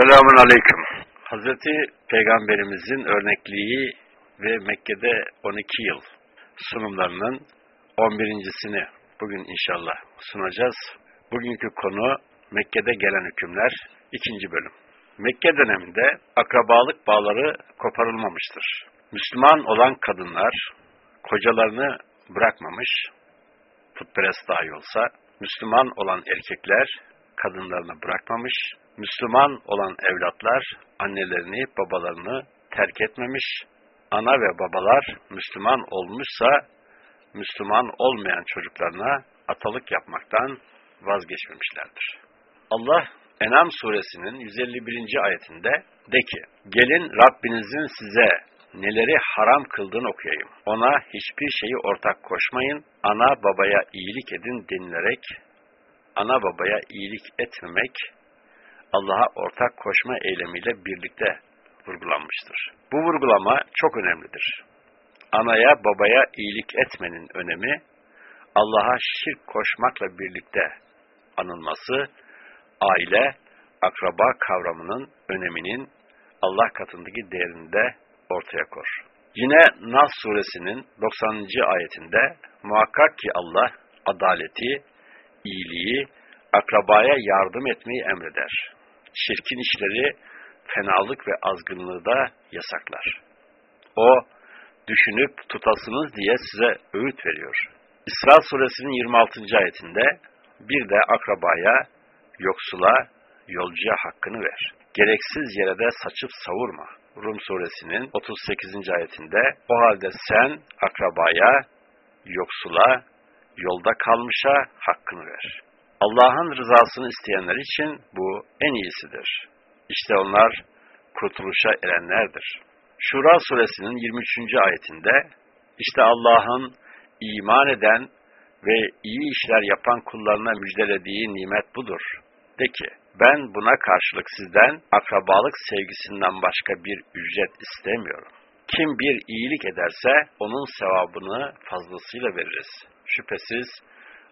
Selamun Aleyküm. Hazreti Peygamberimizin örnekliği ve Mekke'de 12 yıl sunumlarının 11.sini bugün inşallah sunacağız. Bugünkü konu Mekke'de gelen hükümler ikinci bölüm. Mekke döneminde akrabalık bağları koparılmamıştır. Müslüman olan kadınlar kocalarını bırakmamış, putperest dahi olsa, Müslüman olan erkekler kadınlarını bırakmamış, Müslüman olan evlatlar annelerini, babalarını terk etmemiş, ana ve babalar Müslüman olmuşsa, Müslüman olmayan çocuklarına atalık yapmaktan vazgeçmemişlerdir. Allah Enam suresinin 151. ayetinde de ki, gelin Rabbinizin size neleri haram kıldığını okuyayım. Ona hiçbir şeyi ortak koşmayın, ana babaya iyilik edin denilerek, ana babaya iyilik etmemek, Allah'a ortak koşma eylemiyle birlikte vurgulanmıştır. Bu vurgulama çok önemlidir. Anaya babaya iyilik etmenin önemi, Allah'a şirk koşmakla birlikte anılması, aile, akraba kavramının öneminin Allah katındaki değerinde ortaya kor. Yine Nas suresinin 90. ayetinde muhakkak ki Allah adaleti, iyiliği, akrabaya yardım etmeyi emreder. Şirkin işleri, fenalık ve azgınlığı da yasaklar. O, düşünüp tutasınız diye size öğüt veriyor. İsra suresinin 26. ayetinde bir de akrabaya, yoksula, yolcuya hakkını ver. Gereksiz yere de saçıp savurma. Rum suresinin 38. ayetinde o halde sen akrabaya, yoksula, yolda kalmışa hakkını ver. Allah'ın rızasını isteyenler için bu en iyisidir. İşte onlar kurtuluşa erenlerdir. Şura suresinin 23. ayetinde işte Allah'ın iman eden ve iyi işler yapan kullarına müjdelediği nimet budur. De ki, ben buna karşılık sizden akrabalık sevgisinden başka bir ücret istemiyorum. Kim bir iyilik ederse onun sevabını fazlasıyla veririz. Şüphesiz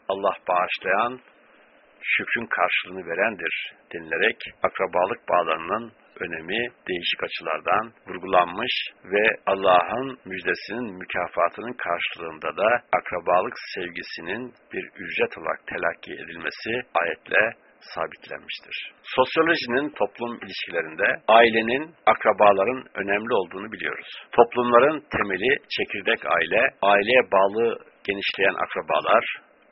Allah bağışlayan, şükrün karşılığını verendir denilerek akrabalık bağlarının önemi değişik açılardan vurgulanmış ve Allah'ın müjdesinin mükafatının karşılığında da akrabalık sevgisinin bir ücret olarak telakki edilmesi ayetle sabitlenmiştir. Sosyolojinin toplum ilişkilerinde ailenin, akrabaların önemli olduğunu biliyoruz. Toplumların temeli çekirdek aile, aileye bağlı genişleyen akrabalar,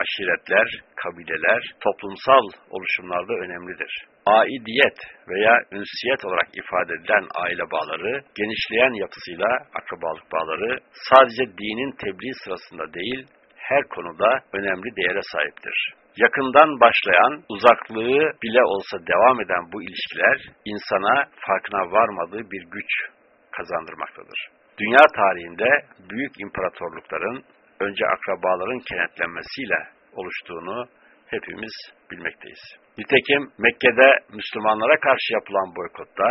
aşiretler, kabileler, toplumsal oluşumlarda önemlidir. Aidiyet veya ünsiyet olarak ifade edilen aile bağları, genişleyen yapısıyla akrabalık bağları sadece dinin tebliğ sırasında değil, her konuda önemli değere sahiptir. Yakından başlayan, uzaklığı bile olsa devam eden bu ilişkiler, insana farkına varmadığı bir güç kazandırmaktadır. Dünya tarihinde büyük imparatorlukların önce akrabaların kenetlenmesiyle oluştuğunu hepimiz bilmekteyiz. Nitekim Mekke'de Müslümanlara karşı yapılan boykotta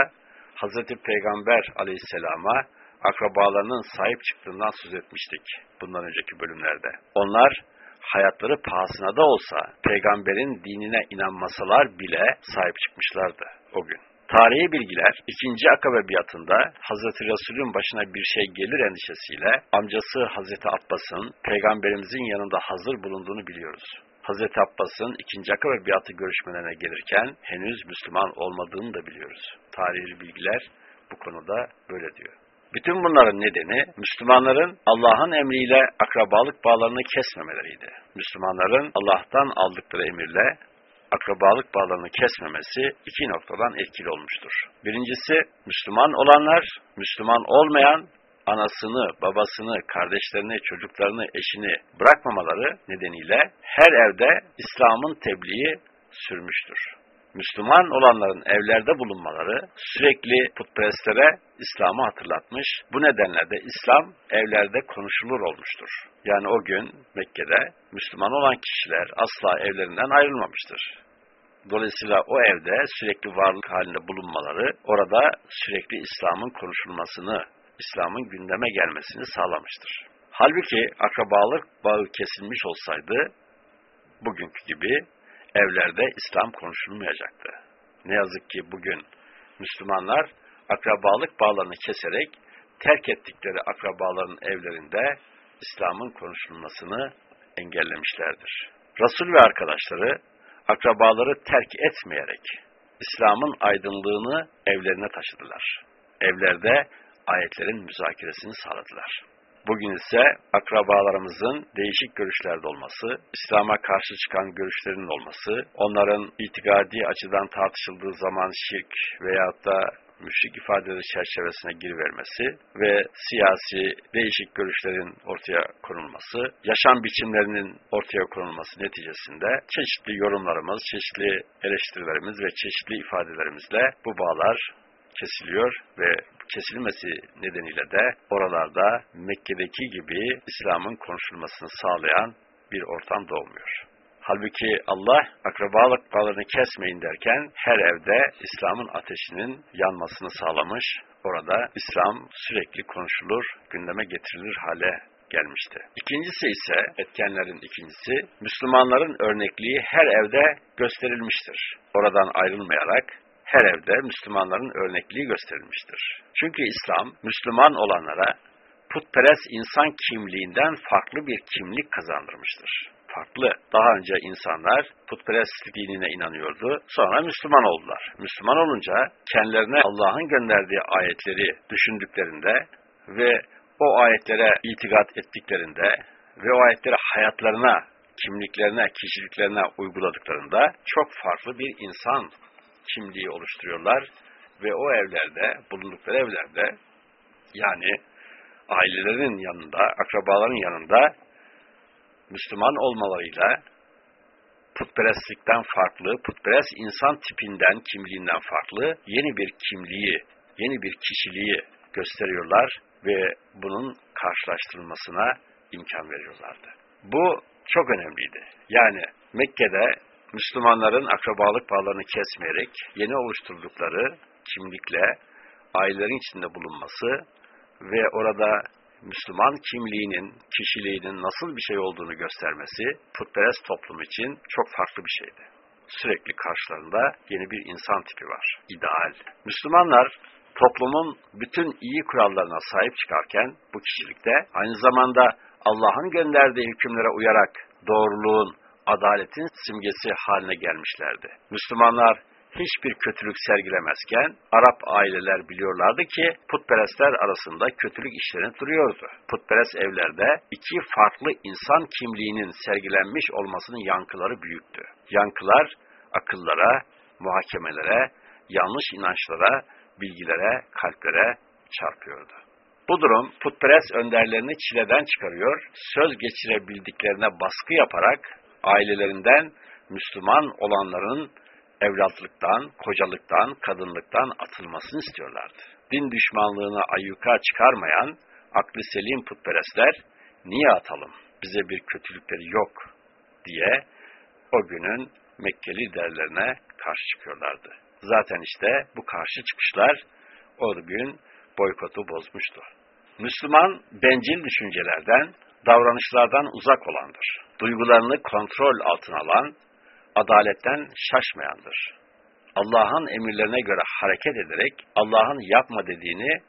Hz. Peygamber aleyhisselama akrabalarının sahip çıktığından söz etmiştik bundan önceki bölümlerde. Onlar hayatları pahasına da olsa peygamberin dinine inanmasalar bile sahip çıkmışlardı o gün. Tarihi bilgiler ikinci akabe biatında Hazreti Resul'ün başına bir şey gelir endişesiyle amcası Hazreti Abbas'ın peygamberimizin yanında hazır bulunduğunu biliyoruz. Hazreti Abbas'ın ikinci akabe biatı görüşmelerine gelirken henüz Müslüman olmadığını da biliyoruz. Tarihi bilgiler bu konuda böyle diyor. Bütün bunların nedeni Müslümanların Allah'ın emriyle akrabalık bağlarını kesmemeleriydi. Müslümanların Allah'tan aldıkları emirle akrabalık bağlarını kesmemesi iki noktadan etkili olmuştur. Birincisi, Müslüman olanlar, Müslüman olmayan, anasını, babasını, kardeşlerini, çocuklarını, eşini bırakmamaları nedeniyle her evde İslam'ın tebliği sürmüştür. Müslüman olanların evlerde bulunmaları sürekli putperestlere İslam'ı hatırlatmış. Bu nedenle de İslam evlerde konuşulur olmuştur. Yani o gün Mekke'de Müslüman olan kişiler asla evlerinden ayrılmamıştır. Dolayısıyla o evde sürekli varlık halinde bulunmaları orada sürekli İslam'ın konuşulmasını, İslam'ın gündeme gelmesini sağlamıştır. Halbuki akrabalık bağı kesilmiş olsaydı bugünkü gibi evlerde İslam konuşulmayacaktı. Ne yazık ki bugün Müslümanlar akrabalık bağlarını keserek terk ettikleri akrabaların evlerinde İslam'ın konuşulmasını engellemişlerdir. Resul ve arkadaşları akrabaları terk etmeyerek İslam'ın aydınlığını evlerine taşıdılar. Evlerde ayetlerin müzakeresini sağladılar. Bugün ise akrabalarımızın değişik görüşlerde olması, İslam'a karşı çıkan görüşlerin olması, onların itikadi açıdan tartışıldığı zaman şirk veyahut da müşrik ifadeleri çerçevesine girivermesi ve siyasi değişik görüşlerin ortaya konulması, yaşam biçimlerinin ortaya konulması neticesinde çeşitli yorumlarımız, çeşitli eleştirilerimiz ve çeşitli ifadelerimizle bu bağlar kesiliyor ve kesilmesi nedeniyle de oralarda Mekke'deki gibi İslam'ın konuşulmasını sağlayan bir ortam doğmuyor. Halbuki Allah akrabalık bağlarını kesmeyin derken her evde İslam'ın ateşinin yanmasını sağlamış. Orada İslam sürekli konuşulur, gündeme getirilir hale gelmişti. İkincisi ise etkenlerin ikincisi Müslümanların örnekliği her evde gösterilmiştir. Oradan ayrılmayarak her evde Müslümanların örnekliği gösterilmiştir. Çünkü İslam Müslüman olanlara putperest insan kimliğinden farklı bir kimlik kazandırmıştır farklı. Daha önce insanlar putperestlik dinine inanıyordu. Sonra Müslüman oldular. Müslüman olunca kendilerine Allah'ın gönderdiği ayetleri düşündüklerinde ve o ayetlere itikat ettiklerinde ve o ayetleri hayatlarına, kimliklerine, kişiliklerine uyguladıklarında çok farklı bir insan kimliği oluşturuyorlar ve o evlerde, bulundukları evlerde yani ailelerin yanında, akrabaların yanında Müslüman olmalarıyla putperestlikten farklı, putperest insan tipinden, kimliğinden farklı yeni bir kimliği, yeni bir kişiliği gösteriyorlar ve bunun karşılaştırılmasına imkan veriyorlardı. Bu çok önemliydi. Yani Mekke'de Müslümanların akrabalık bağlarını kesmeyerek yeni oluşturdukları kimlikle ailelerin içinde bulunması ve orada Müslüman kimliğinin, kişiliğinin nasıl bir şey olduğunu göstermesi putperest toplum için çok farklı bir şeydi. Sürekli karşılarında yeni bir insan tipi var. İdeal. Müslümanlar toplumun bütün iyi kurallarına sahip çıkarken bu kişilikte aynı zamanda Allah'ın gönderdiği hükümlere uyarak doğruluğun, adaletin simgesi haline gelmişlerdi. Müslümanlar hiçbir kötülük sergilemezken Arap aileler biliyorlardı ki putperestler arasında kötülük işlerini duruyordu. Putperest evlerde iki farklı insan kimliğinin sergilenmiş olmasının yankıları büyüktü. Yankılar akıllara, muhakemelere, yanlış inançlara, bilgilere, kalplere çarpıyordu. Bu durum putperest önderlerini çileden çıkarıyor, söz geçirebildiklerine baskı yaparak ailelerinden Müslüman olanların evlatlıktan, kocalıktan, kadınlıktan atılmasını istiyorlardı. Din düşmanlığına ayyuka çıkarmayan aklı selim putperestler niye atalım, bize bir kötülükleri yok diye o günün Mekkeli derlerine karşı çıkıyorlardı. Zaten işte bu karşı çıkışlar o gün boykotu bozmuştu. Müslüman bencil düşüncelerden, davranışlardan uzak olandır. Duygularını kontrol altına alan, adaletten şaşmayandır. Allah'ın emirlerine göre hareket ederek Allah'ın yapma dediğini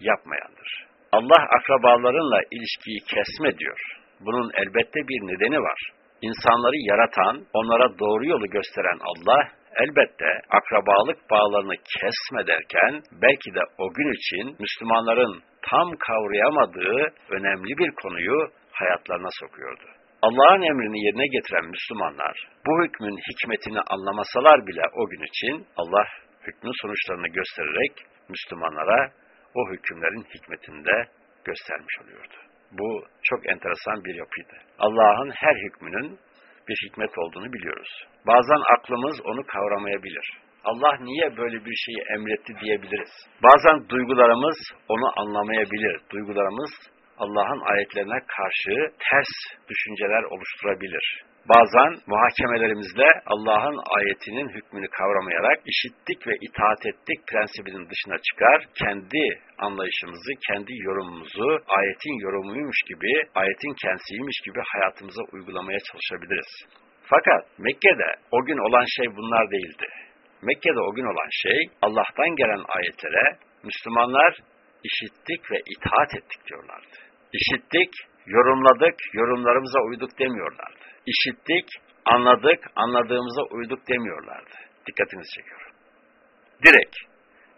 yapmayandır. Allah akrabalarınla ilişkiyi kesme diyor. Bunun elbette bir nedeni var. İnsanları yaratan, onlara doğru yolu gösteren Allah elbette akrabalık bağlarını kesme derken belki de o gün için Müslümanların tam kavrayamadığı önemli bir konuyu hayatlarına sokuyordu. Allah'ın emrini yerine getiren Müslümanlar bu hükmün hikmetini anlamasalar bile o gün için Allah hükmün sonuçlarını göstererek Müslümanlara o hükümlerin hikmetini de göstermiş oluyordu. Bu çok enteresan bir yapıydı. Allah'ın her hükmünün bir hikmet olduğunu biliyoruz. Bazen aklımız onu kavramayabilir. Allah niye böyle bir şeyi emretti diyebiliriz. Bazen duygularımız onu anlamayabilir. Duygularımız Allah'ın ayetlerine karşı ters düşünceler oluşturabilir. Bazen muhakemelerimizde Allah'ın ayetinin hükmünü kavramayarak işittik ve itaat ettik prensibinin dışına çıkar, kendi anlayışımızı, kendi yorumumuzu ayetin yorumuymuş gibi, ayetin kendisiymiş gibi hayatımıza uygulamaya çalışabiliriz. Fakat Mekke'de o gün olan şey bunlar değildi. Mekke'de o gün olan şey Allah'tan gelen ayetlere Müslümanlar işittik ve itaat ettik diyorlardı. İşittik, yorumladık, yorumlarımıza uyduk demiyorlardı. İşittik, anladık, anladığımıza uyduk demiyorlardı. Dikkatinizi çekiyorum. Direkt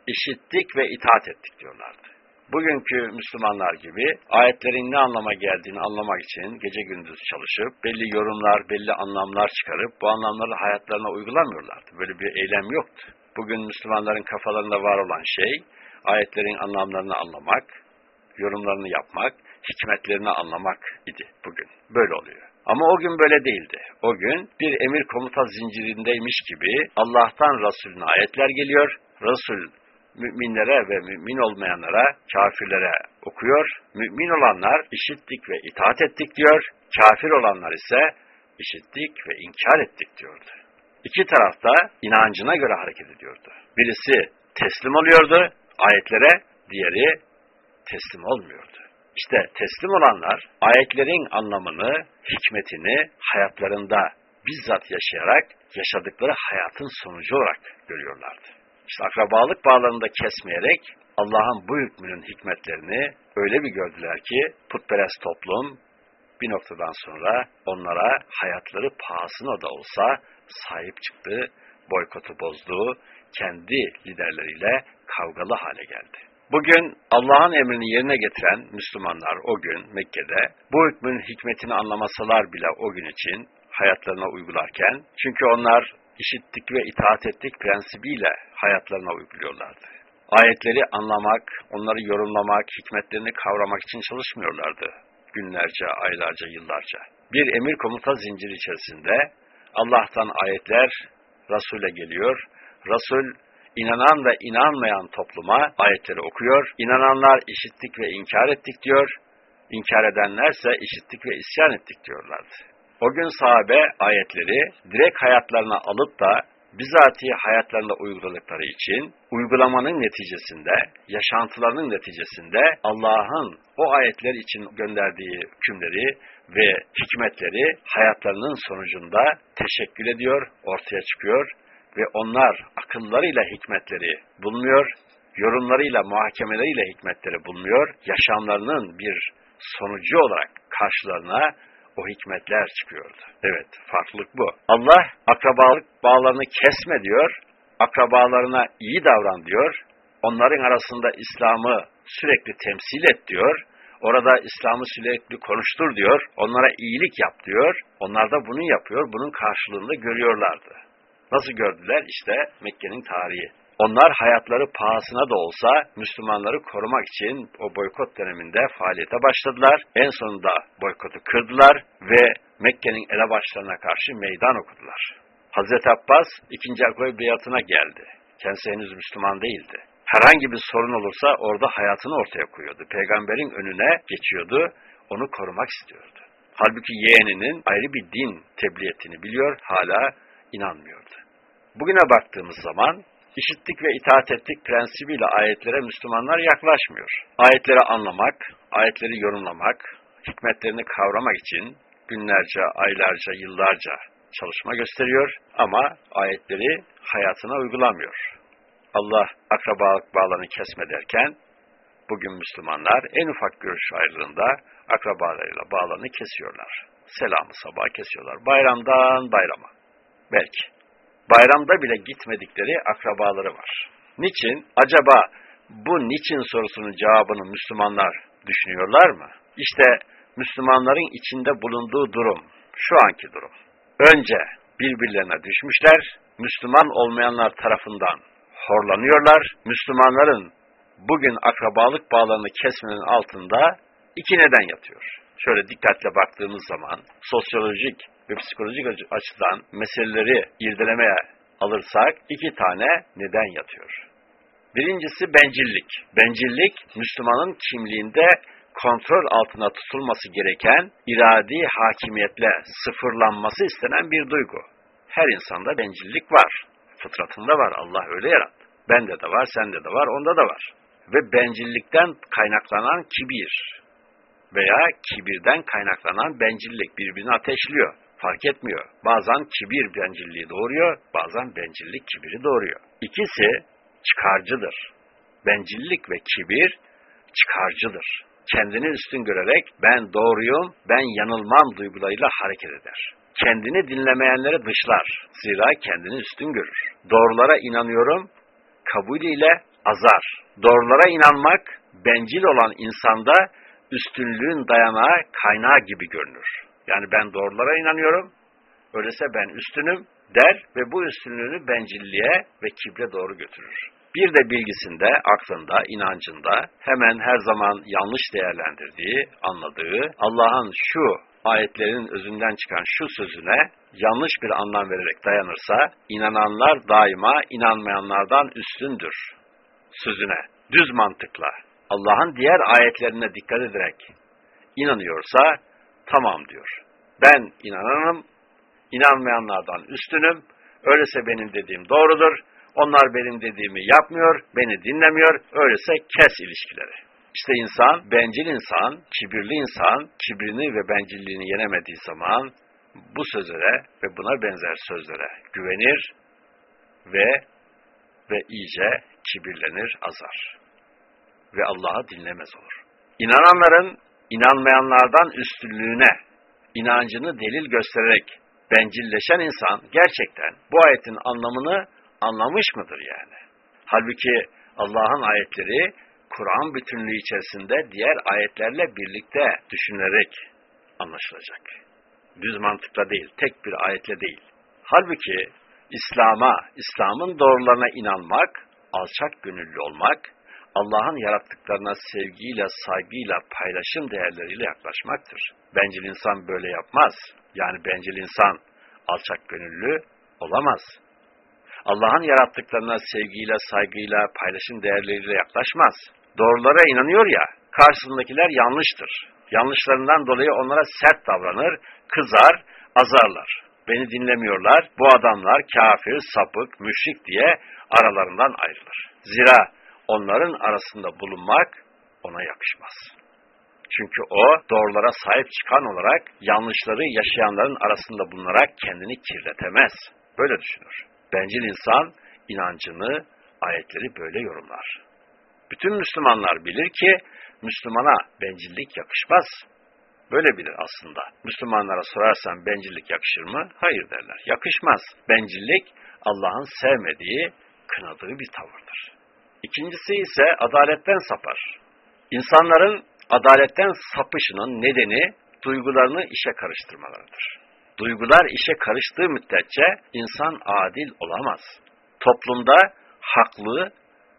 işittik ve itaat ettik diyorlardı. Bugünkü Müslümanlar gibi ayetlerin ne anlama geldiğini anlamak için gece gündüz çalışıp belli yorumlar, belli anlamlar çıkarıp bu anlamları hayatlarına uygulamıyorlardı. Böyle bir eylem yoktu. Bugün Müslümanların kafalarında var olan şey ayetlerin anlamlarını anlamak, yorumlarını yapmak, hikmetlerini anlamak idi bugün. Böyle oluyor. Ama o gün böyle değildi. O gün bir emir komuta zincirindeymiş gibi Allah'tan Resulüne ayetler geliyor. Resul müminlere ve mümin olmayanlara, kafirlere okuyor. Mümin olanlar işittik ve itaat ettik diyor. Kafir olanlar ise işittik ve inkar ettik diyordu. İki tarafta inancına göre hareket ediyordu. Birisi teslim oluyordu ayetlere, diğeri teslim olmuyordu. İşte teslim olanlar ayetlerin anlamını, hikmetini hayatlarında bizzat yaşayarak yaşadıkları hayatın sonucu olarak görüyorlardı. İşte akrabalık bağlarını da kesmeyerek Allah'ın bu hükmünün hikmetlerini öyle bir gördüler ki putperest toplum bir noktadan sonra onlara hayatları pahasına da olsa sahip çıktı, boykotu bozdu, kendi liderleriyle kavgalı hale geldi. Bugün Allah'ın emrini yerine getiren Müslümanlar o gün Mekke'de bu hükmün hikmetini anlamasalar bile o gün için hayatlarına uygularken çünkü onlar işittik ve itaat ettik prensibiyle hayatlarına uyguluyorlardı. Ayetleri anlamak, onları yorumlamak, hikmetlerini kavramak için çalışmıyorlardı. Günlerce, aylarca, yıllarca. Bir emir komuta zinciri içerisinde Allah'tan ayetler Resul'e geliyor. Resul inanan ve inanmayan topluma ayetleri okuyor. İnananlar işittik ve inkar ettik diyor. İnkar edenlerse işittik ve isyan ettik diyorlardı. O gün sahabe ayetleri direkt hayatlarına alıp da bizatihi hayatlarında uyguladıkları için uygulamanın neticesinde, yaşantılarının neticesinde Allah'ın o ayetler için gönderdiği hükümleri ve hikmetleri hayatlarının sonucunda teşekkür ediyor, ortaya çıkıyor ve onlar akıllarıyla hikmetleri bulmuyor, yorumlarıyla, muhakemeleriyle hikmetleri bulmuyor, yaşamlarının bir sonucu olarak karşılarına o hikmetler çıkıyordu. Evet, farklılık bu. Allah akrabalık bağlarını kesme diyor, akrabalarına iyi davran diyor, onların arasında İslam'ı sürekli temsil et diyor, orada İslam'ı sürekli konuştur diyor, onlara iyilik yap diyor, onlar da bunu yapıyor, bunun karşılığında görüyorlardı. Nasıl gördüler? İşte Mekke'nin tarihi. Onlar hayatları pahasına da olsa Müslümanları korumak için o boykot döneminde faaliyete başladılar. En sonunda boykotu kırdılar ve Mekke'nin elebaşlarına karşı meydan okudular. Hazreti Abbas ikinci Akoy beyatına geldi. Kendisi henüz Müslüman değildi. Herhangi bir sorun olursa orada hayatını ortaya koyuyordu. Peygamberin önüne geçiyordu, onu korumak istiyordu. Halbuki yeğeninin ayrı bir din tebliğ ettiğini biliyor, hala inanmıyordu. Bugüne baktığımız zaman işittik ve itaat ettik prensibiyle ayetlere Müslümanlar yaklaşmıyor. Ayetleri anlamak, ayetleri yorumlamak, hikmetlerini kavramak için günlerce, aylarca, yıllarca çalışma gösteriyor ama ayetleri hayatına uygulamıyor. Allah akrabalık bağlarını kesme derken bugün Müslümanlar en ufak görüş ayrılığında akrabalarıyla bağlarını kesiyorlar. Selamı sabah kesiyorlar. Bayramdan bayrama. Belki bayramda bile gitmedikleri akrabaları var. Niçin? Acaba bu niçin sorusunun cevabını Müslümanlar düşünüyorlar mı? İşte Müslümanların içinde bulunduğu durum, şu anki durum. Önce birbirlerine düşmüşler, Müslüman olmayanlar tarafından horlanıyorlar. Müslümanların bugün akrabalık bağlarını kesmenin altında iki neden yatıyor. Şöyle dikkatle baktığımız zaman sosyolojik ve psikolojik açıdan meseleleri irdelemeye alırsak iki tane neden yatıyor. Birincisi bencillik. Bencillik, Müslümanın kimliğinde kontrol altına tutulması gereken iradi hakimiyetle sıfırlanması istenen bir duygu. Her insanda bencillik var. Fıtratında var. Allah öyle yarattı. Bende de var, sende de var, onda da var. Ve bencillikten kaynaklanan kibir veya kibirden kaynaklanan bencillik birbirini ateşliyor. Fark etmiyor. Bazen kibir bencilliği doğuruyor, bazen bencillik kibiri doğuruyor. İkisi çıkarcıdır. Bencillik ve kibir çıkarcıdır. Kendini üstün görerek ben doğruyum, ben yanılmam duygularıyla hareket eder. Kendini dinlemeyenleri dışlar. Zira kendini üstün görür. Doğrulara inanıyorum, kabulüyle azar. Doğrulara inanmak, bencil olan insanda üstünlüğün dayanağı, kaynağı gibi görünür. Yani ben doğrulara inanıyorum, öyleyse ben üstünüm der ve bu üstünlüğünü bencilliğe ve kibre doğru götürür. Bir de bilgisinde, aklında, inancında hemen her zaman yanlış değerlendirdiği, anladığı, Allah'ın şu ayetlerin özünden çıkan şu sözüne yanlış bir anlam vererek dayanırsa, inananlar daima inanmayanlardan üstündür sözüne, düz mantıkla, Allah'ın diğer ayetlerine dikkat ederek inanıyorsa, tamam diyor. Ben inananım, inanmayanlardan üstünüm, öyleyse benim dediğim doğrudur, onlar benim dediğimi yapmıyor, beni dinlemiyor, öyleyse kes ilişkileri. İşte insan, bencil insan, kibirli insan, kibrini ve bencilliğini yenemediği zaman bu sözlere ve buna benzer sözlere güvenir ve ve iyice kibirlenir, azar. Ve Allah'ı dinlemez olur. İnananların inanmayanlardan üstünlüğüne, inancını delil göstererek bencilleşen insan gerçekten bu ayetin anlamını anlamış mıdır yani? Halbuki Allah'ın ayetleri Kur'an bütünlüğü içerisinde diğer ayetlerle birlikte düşünülerek anlaşılacak. Düz mantıkla değil, tek bir ayetle değil. Halbuki İslam'a, İslam'ın doğrularına inanmak, alçak gönüllü olmak, Allah'ın yarattıklarına sevgiyle, saygıyla, paylaşım değerleriyle yaklaşmaktır. Bencil insan böyle yapmaz. Yani bencil insan alçak gönüllü olamaz. Allah'ın yarattıklarına sevgiyle, saygıyla, paylaşım değerleriyle yaklaşmaz. Doğrulara inanıyor ya, karşısındakiler yanlıştır. Yanlışlarından dolayı onlara sert davranır, kızar, azarlar. Beni dinlemiyorlar, bu adamlar kafir, sapık, müşrik diye aralarından ayrılır. Zira onların arasında bulunmak ona yakışmaz. Çünkü o doğrulara sahip çıkan olarak yanlışları yaşayanların arasında bulunarak kendini kirletemez. Böyle düşünür. Bencil insan inancını, ayetleri böyle yorumlar. Bütün Müslümanlar bilir ki Müslümana bencillik yakışmaz. Böyle bilir aslında. Müslümanlara sorarsan bencillik yakışır mı? Hayır derler. Yakışmaz. Bencillik Allah'ın sevmediği, kınadığı bir tavırdır. İkincisi ise adaletten sapar. İnsanların adaletten sapışının nedeni duygularını işe karıştırmalarıdır. Duygular işe karıştığı müddetçe insan adil olamaz. Toplumda haklı,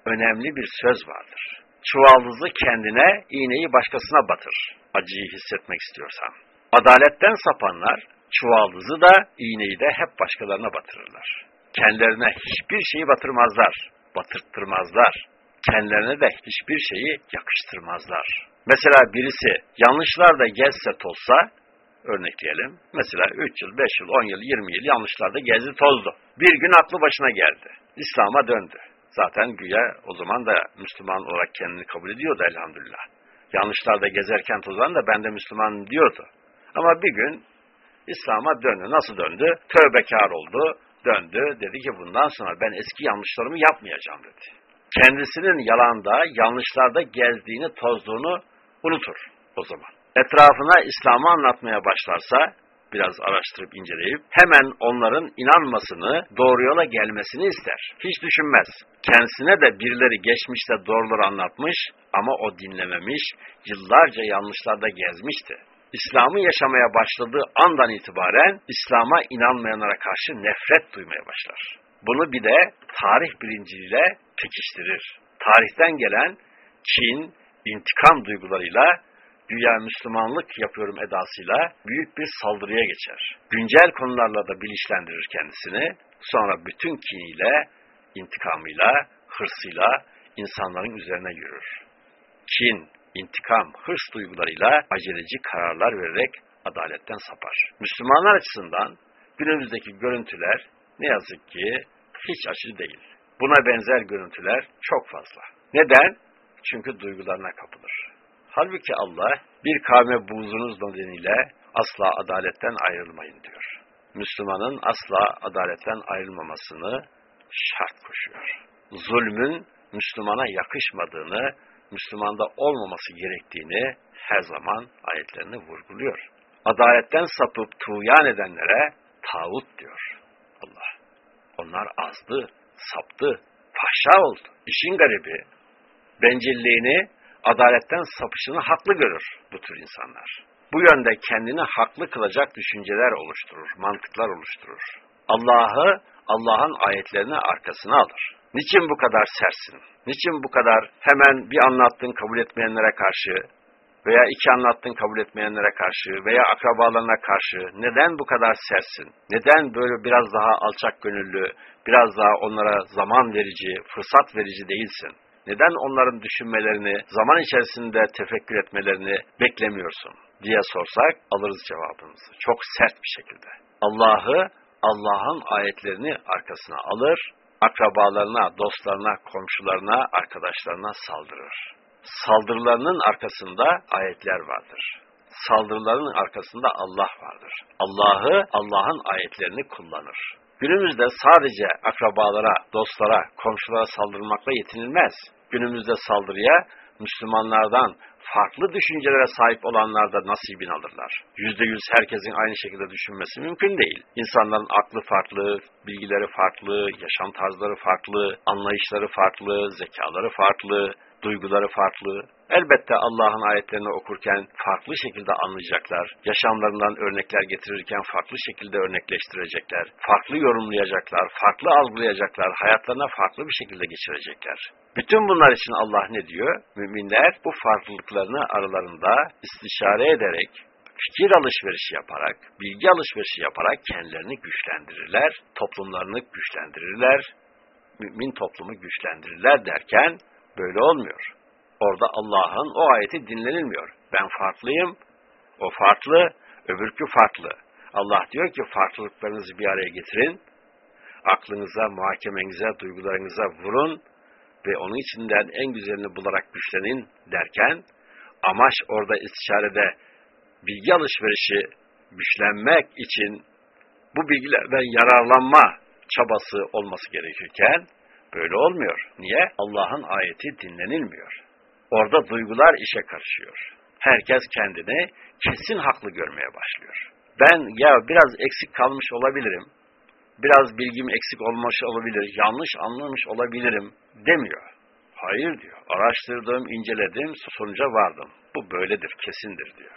önemli bir söz vardır. Çuvaldızı kendine, iğneyi başkasına batır. Acıyı hissetmek istiyorsan. Adaletten sapanlar, çuvaldızı da, iğneyi de hep başkalarına batırırlar. Kendilerine hiçbir şeyi batırmazlar, batırttırmazlar. Kendilerine de hiçbir şeyi yakıştırmazlar. Mesela birisi yanlışlarda gezse tozsa, örnekleyelim. Mesela 3 yıl, 5 yıl, 10 yıl, 20 yıl yanlışlarda gezdi tozdu. Bir gün aklı başına geldi. İslam'a döndü. Zaten güya o zaman da Müslüman olarak kendini kabul ediyordu elhamdülillah. Yanlışlarda gezerken tozan da ben de Müslüman diyordu. Ama bir gün İslam'a döndü. Nasıl döndü? Tövbekar oldu, döndü. Dedi ki bundan sonra ben eski yanlışlarımı yapmayacağım dedi. Kendisinin yalanda, yanlışlarda gezdiğini, tozduğunu unutur o zaman. Etrafına İslam'ı anlatmaya başlarsa, biraz araştırıp inceleyip hemen onların inanmasını, doğru yola gelmesini ister. Hiç düşünmez. Kendisine de birileri geçmişte doğruları anlatmış ama o dinlememiş, yıllarca yanlışlarda gezmişti. İslam'ı yaşamaya başladığı andan itibaren İslam'a inanmayanlara karşı nefret duymaya başlar. Bunu bir de tarih bilinciyle pekiştirir. Tarihten gelen kin, intikam duygularıyla güya Müslümanlık yapıyorum edasıyla büyük bir saldırıya geçer. Güncel konularla da bilinçlendirir kendisini. Sonra bütün kiniyle, intikamıyla, hırsıyla insanların üzerine yürür. Kin, intikam, hırs duygularıyla aceleci kararlar vererek adaletten sapar. Müslümanlar açısından günümüzdeki görüntüler ne yazık ki hiç açıcı değil. Buna benzer görüntüler çok fazla. Neden? Çünkü duygularına kapılır. Halbuki Allah bir kavme buğzunuz nedeniyle asla adaletten ayrılmayın diyor. Müslümanın asla adaletten ayrılmamasını şart koşuyor. Zulmün Müslümana yakışmadığını, Müslümanda olmaması gerektiğini her zaman ayetlerini vurguluyor. Adaletten sapıp tuğyan edenlere tağut diyor Allah. Onlar azdı, saptı, fahşa oldu. İşin garibi, bencilliğini, adaletten sapışını haklı görür bu tür insanlar. Bu yönde kendini haklı kılacak düşünceler oluşturur, mantıklar oluşturur. Allah'ı, Allah'ın ayetlerini arkasına alır. Niçin bu kadar sersin? Niçin bu kadar hemen bir anlattın kabul etmeyenlere karşı veya iki anlattın kabul etmeyenlere karşı veya akrabalarına karşı neden bu kadar sersin? Neden böyle biraz daha alçak gönüllü, biraz daha onlara zaman verici, fırsat verici değilsin? Neden onların düşünmelerini, zaman içerisinde tefekkür etmelerini beklemiyorsun diye sorsak alırız cevabımızı. Çok sert bir şekilde. Allah'ı, Allah'ın ayetlerini arkasına alır, akrabalarına, dostlarına, komşularına, arkadaşlarına saldırır. Saldırılarının arkasında ayetler vardır. Saldırıların arkasında Allah vardır. Allah'ı, Allah'ın ayetlerini kullanır. Günümüzde sadece akrabalara, dostlara, komşulara saldırmakla yetinilmez. Günümüzde saldırıya Müslümanlardan farklı düşüncelere sahip olanlar da nasibini alırlar. Yüzde yüz herkesin aynı şekilde düşünmesi mümkün değil. İnsanların aklı farklı, bilgileri farklı, yaşam tarzları farklı, anlayışları farklı, zekaları farklı, duyguları farklı. Elbette Allah'ın ayetlerini okurken farklı şekilde anlayacaklar. Yaşamlarından örnekler getirirken farklı şekilde örnekleştirecekler. Farklı yorumlayacaklar, farklı algılayacaklar, hayatlarına farklı bir şekilde geçirecekler. Bütün bunlar için Allah ne diyor? Müminler bu farklılıklarını aralarında istişare ederek, fikir alışverişi yaparak, bilgi alışverişi yaparak kendilerini güçlendirirler, toplumlarını güçlendirirler, mümin toplumu güçlendirirler derken Böyle olmuyor. Orada Allah'ın o ayeti dinlenilmiyor. Ben farklıyım, o farklı, öbürkü farklı. Allah diyor ki farklılıklarınızı bir araya getirin, aklınıza, muhakemenize, duygularınıza vurun ve onun içinden en güzelini bularak güçlenin derken, amaç orada istişarede bilgi alışverişi güçlenmek için bu bilgilerden yararlanma çabası olması gerekirken, Böyle olmuyor. Niye? Allah'ın ayeti dinlenilmiyor. Orada duygular işe karışıyor. Herkes kendini kesin haklı görmeye başlıyor. Ben ya biraz eksik kalmış olabilirim, biraz bilgim eksik olmuş olabilir, yanlış anlamış olabilirim demiyor. Hayır diyor. Araştırdım, inceledim, sonuca vardım. Bu böyledir, kesindir diyor.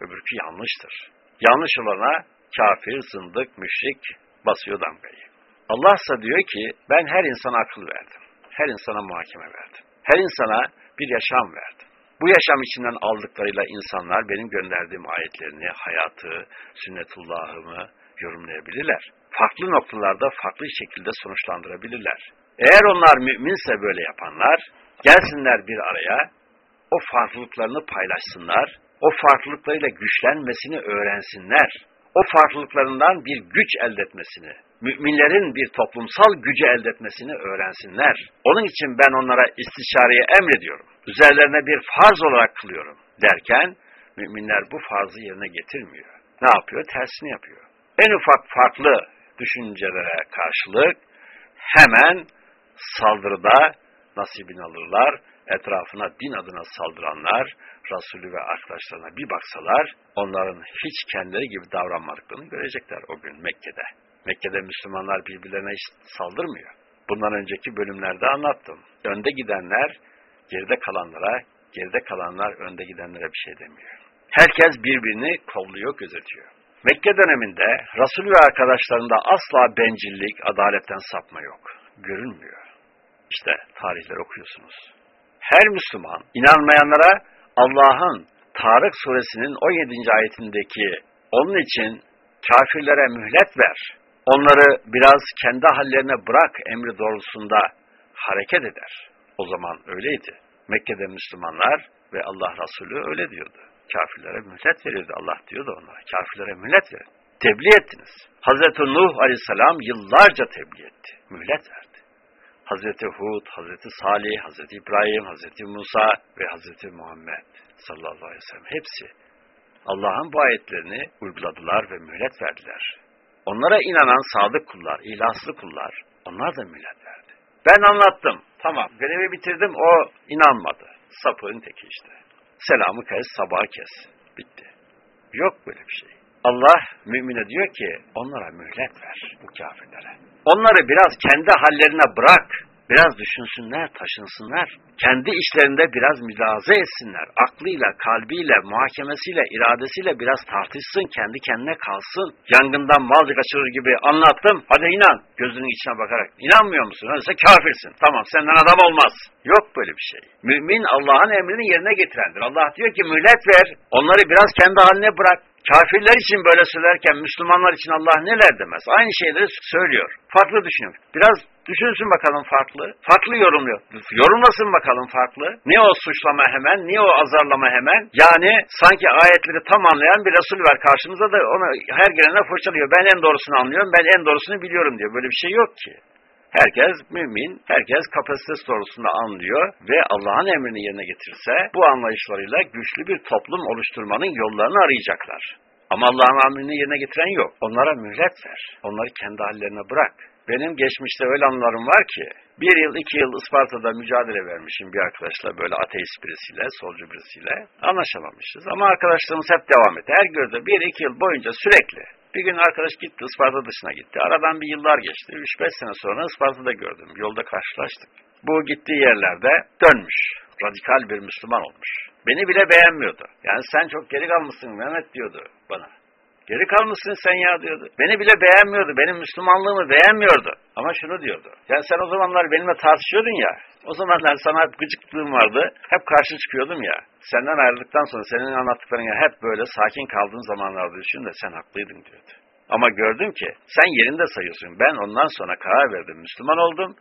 Öbürkü yanlıştır. Yanlış olana kafir, zındık, müşrik basıyor damgayı. Allah ise diyor ki ben her insana akıl verdim. Her insana muhakeme verdim. Her insana bir yaşam verdim. Bu yaşam içinden aldıklarıyla insanlar benim gönderdiğim ayetlerini, hayatı, sünnetullahımı yorumlayabilirler. Farklı noktalarda farklı şekilde sonuçlandırabilirler. Eğer onlar müminse böyle yapanlar, gelsinler bir araya, o farklılıklarını paylaşsınlar, o farklılıklarıyla güçlenmesini öğrensinler, o farklılıklarından bir güç elde etmesini, müminlerin bir toplumsal gücü elde etmesini öğrensinler. Onun için ben onlara istişareye emrediyorum. Üzerlerine bir farz olarak kılıyorum derken müminler bu farzı yerine getirmiyor. Ne yapıyor? Tersini yapıyor. En ufak farklı düşüncelere karşılık hemen saldırıda nasibini alırlar. Etrafına din adına saldıranlar, Resulü ve arkadaşlarına bir baksalar, onların hiç kendileri gibi davranmadıklarını görecekler o gün Mekke'de. Mekke'de Müslümanlar birbirlerine hiç saldırmıyor. Bundan önceki bölümlerde anlattım. Önde gidenler geride kalanlara, geride kalanlar önde gidenlere bir şey demiyor. Herkes birbirini kolluyor, gözetiyor. Mekke döneminde Resul ve arkadaşlarında asla bencillik, adaletten sapma yok. Görünmüyor. İşte tarihler okuyorsunuz. Her Müslüman inanmayanlara Allah'ın Tarık suresinin 17. ayetindeki onun için kafirlere mühlet ver, onları biraz kendi hallerine bırak emri doğrultusunda hareket eder. O zaman öyleydi. Mekke'de Müslümanlar ve Allah Resulü öyle diyordu. Kafirlere mühlet veriyordu Allah diyordu onlara. Kafirlere mühlet verin. Tebliğ ettiniz. Hazreti Nuh Aleyhisselam yıllarca tebliğ etti. Mühlet verdi. Hazreti Hud, Hazreti Salih, Hazreti İbrahim, Hazreti Musa ve Hazreti Muhammed sallallahu aleyhi ve sellem hepsi Allah'ın bu ayetlerini uyguladılar ve mühlet verdiler. Onlara inanan sadık kullar, ihlaslı kullar, onlar da mühlet verdi. Ben anlattım, tamam, görevi bitirdim, o inanmadı. Sapığın teki işte. Selamı kes, sabahı kes. Bitti. Yok böyle bir şey. Allah mümine diyor ki, onlara mühlet ver bu kafirlere. Onları biraz kendi hallerine bırak. Biraz düşünsünler, taşınsınlar. Kendi işlerinde biraz mülaze etsinler. Aklıyla, kalbiyle, muhakemesiyle, iradesiyle biraz tartışsın, kendi kendine kalsın. Yangından mal kaçırır gibi anlattım. Hadi inan. Gözünün içine bakarak. İnanmıyor musun? Öyleyse kafirsin. Tamam senden adam olmaz. Yok böyle bir şey. Mümin Allah'ın emrini yerine getirendir. Allah diyor ki mühlet ver. Onları biraz kendi haline bırak. Kafirler için böyle söylerken Müslümanlar için Allah neler demez. Aynı şeyleri söylüyor. Farklı düşünüyor. Biraz düşünsün bakalım farklı. Farklı yorumluyor. Yorumlasın bakalım farklı. Ne o suçlama hemen, ne o azarlama hemen. Yani sanki ayetleri tam anlayan bir Resul var karşımıza da onu her gelene fırçalıyor. Ben en doğrusunu anlıyorum, ben en doğrusunu biliyorum diyor. Böyle bir şey yok ki. Herkes mümin, herkes kapasitesi doğrultusunda anlıyor ve Allah'ın emrini yerine getirirse bu anlayışlarıyla güçlü bir toplum oluşturmanın yollarını arayacaklar. Ama Allah'ın emrini yerine getiren yok. Onlara mühlet ver. Onları kendi hallerine bırak. Benim geçmişte öyle anılarım var ki bir yıl iki yıl Isparta'da mücadele vermişim bir arkadaşla böyle ateist birisiyle, solcu birisiyle. Anlaşamamışız ama arkadaşlığımız hep devam etti. Her gördüğü bir iki yıl boyunca sürekli bir gün arkadaş gitti, Isparta dışına gitti. Aradan bir yıllar geçti. 3-5 sene sonra Isparta'da gördüm. Yolda karşılaştık. Bu gittiği yerlerde dönmüş. Radikal bir Müslüman olmuş. Beni bile beğenmiyordu. Yani sen çok geri kalmışsın Mehmet diyordu bana. Geri kalmışsın sen ya diyordu. Beni bile beğenmiyordu. Benim Müslümanlığımı beğenmiyordu. Ama şunu diyordu. Yani sen o zamanlar benimle tartışıyordun ya. O zamanlar sana hep gıcıklığım vardı. Hep karşı çıkıyordum ya. Senden ayrıldıktan sonra senin anlattıklarına hep böyle sakin kaldığın zamanlarda düşün de sen haklıydın diyordu. Ama gördüm ki sen yerinde sayıyorsun. Ben ondan sonra karar verdim. Müslüman oldum.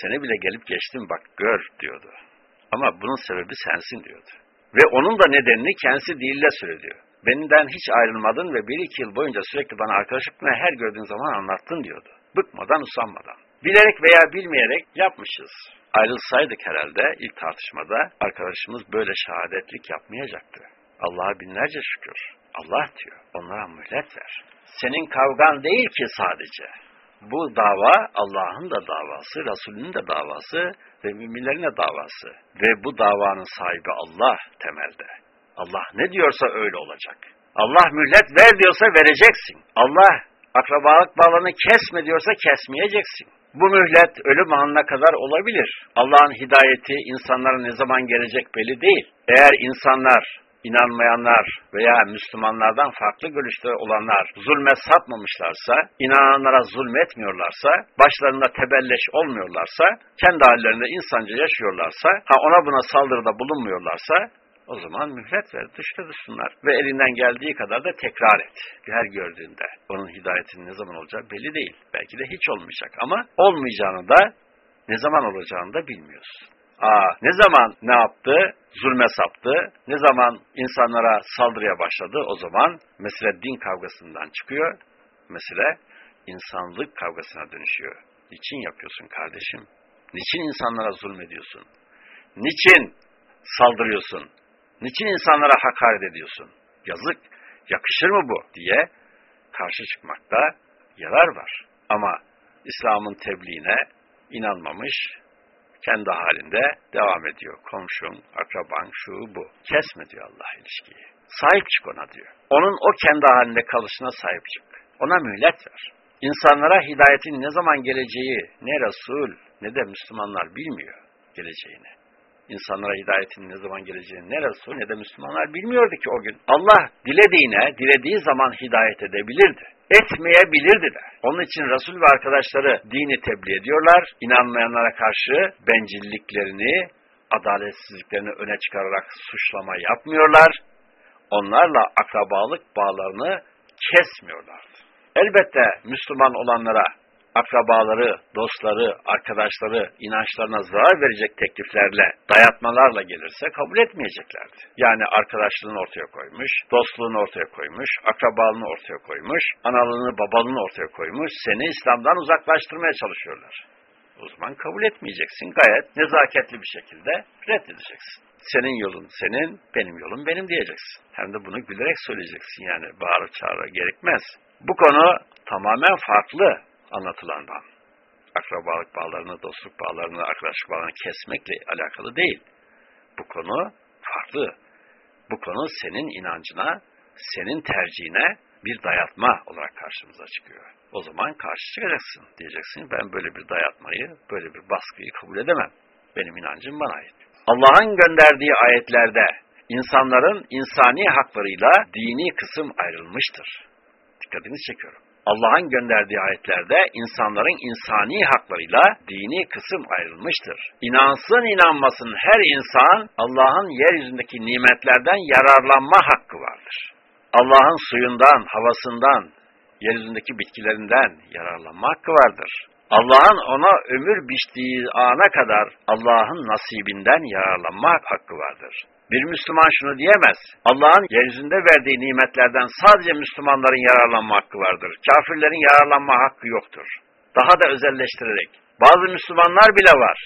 Seni bile gelip geçtim bak gör diyordu. Ama bunun sebebi sensin diyordu. Ve onun da nedenini kendisi diliyle söylüyor. Benden hiç ayrılmadın ve bir iki yıl boyunca sürekli bana arkadaşlıkla her gördüğün zaman anlattın diyordu. Bıkmadan usanmadan. Bilerek veya bilmeyerek yapmışız. Ayrılsaydık herhalde ilk tartışmada arkadaşımız böyle şehadetlik yapmayacaktı. Allah'a binlerce şükür. Allah diyor. Onlara mühlet ver. Senin kavgan değil ki sadece. Bu dava Allah'ın da davası, Resulünün de davası ve müminlerin de davası. Ve bu davanın sahibi Allah temelde. Allah ne diyorsa öyle olacak. Allah mühlet ver diyorsa vereceksin. Allah akrabalık bağlarını kesme diyorsa kesmeyeceksin. Bu mühlet ölüm anına kadar olabilir. Allah'ın hidayeti insanlara ne zaman gelecek belli değil. Eğer insanlar, inanmayanlar veya Müslümanlardan farklı görüşte olanlar zulme sapmamışlarsa, inananlara zulmetmiyorlarsa, başlarında tebelleş olmuyorlarsa, kendi hallerinde insanca yaşıyorlarsa, ha ona buna saldırıda bulunmuyorlarsa, o zaman mühlet ver, dışta dursunlar. Ve elinden geldiği kadar da tekrar et. Her gördüğünde. Onun hidayetinin ne zaman olacağı belli değil. Belki de hiç olmayacak. Ama olmayacağını da ne zaman olacağını da bilmiyorsun. Aa, ne zaman ne yaptı? Zulme saptı. Ne zaman insanlara saldırıya başladı? O zaman mesele din kavgasından çıkıyor. Mesele insanlık kavgasına dönüşüyor. Niçin yapıyorsun kardeşim? Niçin insanlara zulmediyorsun? Niçin saldırıyorsun? Niçin insanlara hakaret ediyorsun? Yazık, yakışır mı bu diye karşı çıkmakta yarar var. Ama İslam'ın tebliğine inanmamış, kendi halinde devam ediyor. Komşun, akraban, şu bu. Kesme diyor Allah ilişkiyi. Sahip çık ona diyor. Onun o kendi halinde kalışına sahip çık. Ona mühlet ver. İnsanlara hidayetin ne zaman geleceği ne Resul ne de Müslümanlar bilmiyor geleceğini. İnsanlara hidayetin ne zaman geleceğini ne Resul ne de Müslümanlar bilmiyordu ki o gün. Allah dilediğine, dilediği zaman hidayet edebilirdi. Etmeyebilirdi de. Onun için Resul ve arkadaşları dini tebliğ ediyorlar. İnanmayanlara karşı bencilliklerini, adaletsizliklerini öne çıkararak suçlama yapmıyorlar. Onlarla akrabalık bağlarını kesmiyorlardı. Elbette Müslüman olanlara akrabaları, dostları, arkadaşları inançlarına zarar verecek tekliflerle, dayatmalarla gelirse kabul etmeyeceklerdi. Yani arkadaşlığını ortaya koymuş, dostluğunu ortaya koymuş, akrabalığını ortaya koymuş, analığını, babalığını ortaya koymuş, seni İslam'dan uzaklaştırmaya çalışıyorlar. O zaman kabul etmeyeceksin. Gayet nezaketli bir şekilde reddedeceksin. Senin yolun senin, benim yolum benim diyeceksin. Hem de bunu gülerek söyleyeceksin yani bağırıp çağrı gerekmez. Bu konu tamamen farklı anlatılandan. Akrabalık bağlarını, dostluk bağlarını, arkadaşlık bağlarını kesmekle alakalı değil. Bu konu farklı. Bu konu senin inancına, senin tercihine bir dayatma olarak karşımıza çıkıyor. O zaman karşı çıkacaksın. Diyeceksin ben böyle bir dayatmayı, böyle bir baskıyı kabul edemem. Benim inancım bana ait. Allah'ın gönderdiği ayetlerde insanların insani haklarıyla dini kısım ayrılmıştır. Dikkatinizi çekiyorum. Allah'ın gönderdiği ayetlerde insanların insani haklarıyla dini kısım ayrılmıştır. İnansın inanmasın her insan Allah'ın yeryüzündeki nimetlerden yararlanma hakkı vardır. Allah'ın suyundan, havasından, yeryüzündeki bitkilerinden yararlanma hakkı vardır. Allah'ın ona ömür biçtiği ana kadar Allah'ın nasibinden yararlanma hakkı vardır. Bir Müslüman şunu diyemez. Allah'ın yeryüzünde verdiği nimetlerden sadece Müslümanların yararlanma hakkı vardır. Kafirlerin yararlanma hakkı yoktur. Daha da özelleştirerek. Bazı Müslümanlar bile var.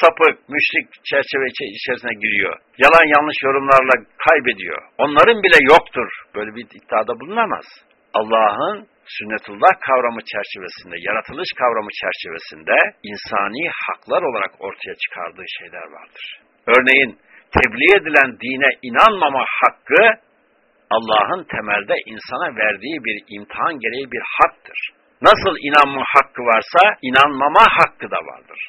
Sapık, müşrik çerçeve içerisine giriyor. Yalan yanlış yorumlarla kaybediyor. Onların bile yoktur. Böyle bir iddiada bulunamaz. Allah'ın sünnetullah kavramı çerçevesinde, yaratılış kavramı çerçevesinde insani haklar olarak ortaya çıkardığı şeyler vardır. Örneğin tebliğ edilen dine inanmama hakkı Allah'ın temelde insana verdiği bir imtihan gereği bir haktır. Nasıl inanma hakkı varsa inanmama hakkı da vardır.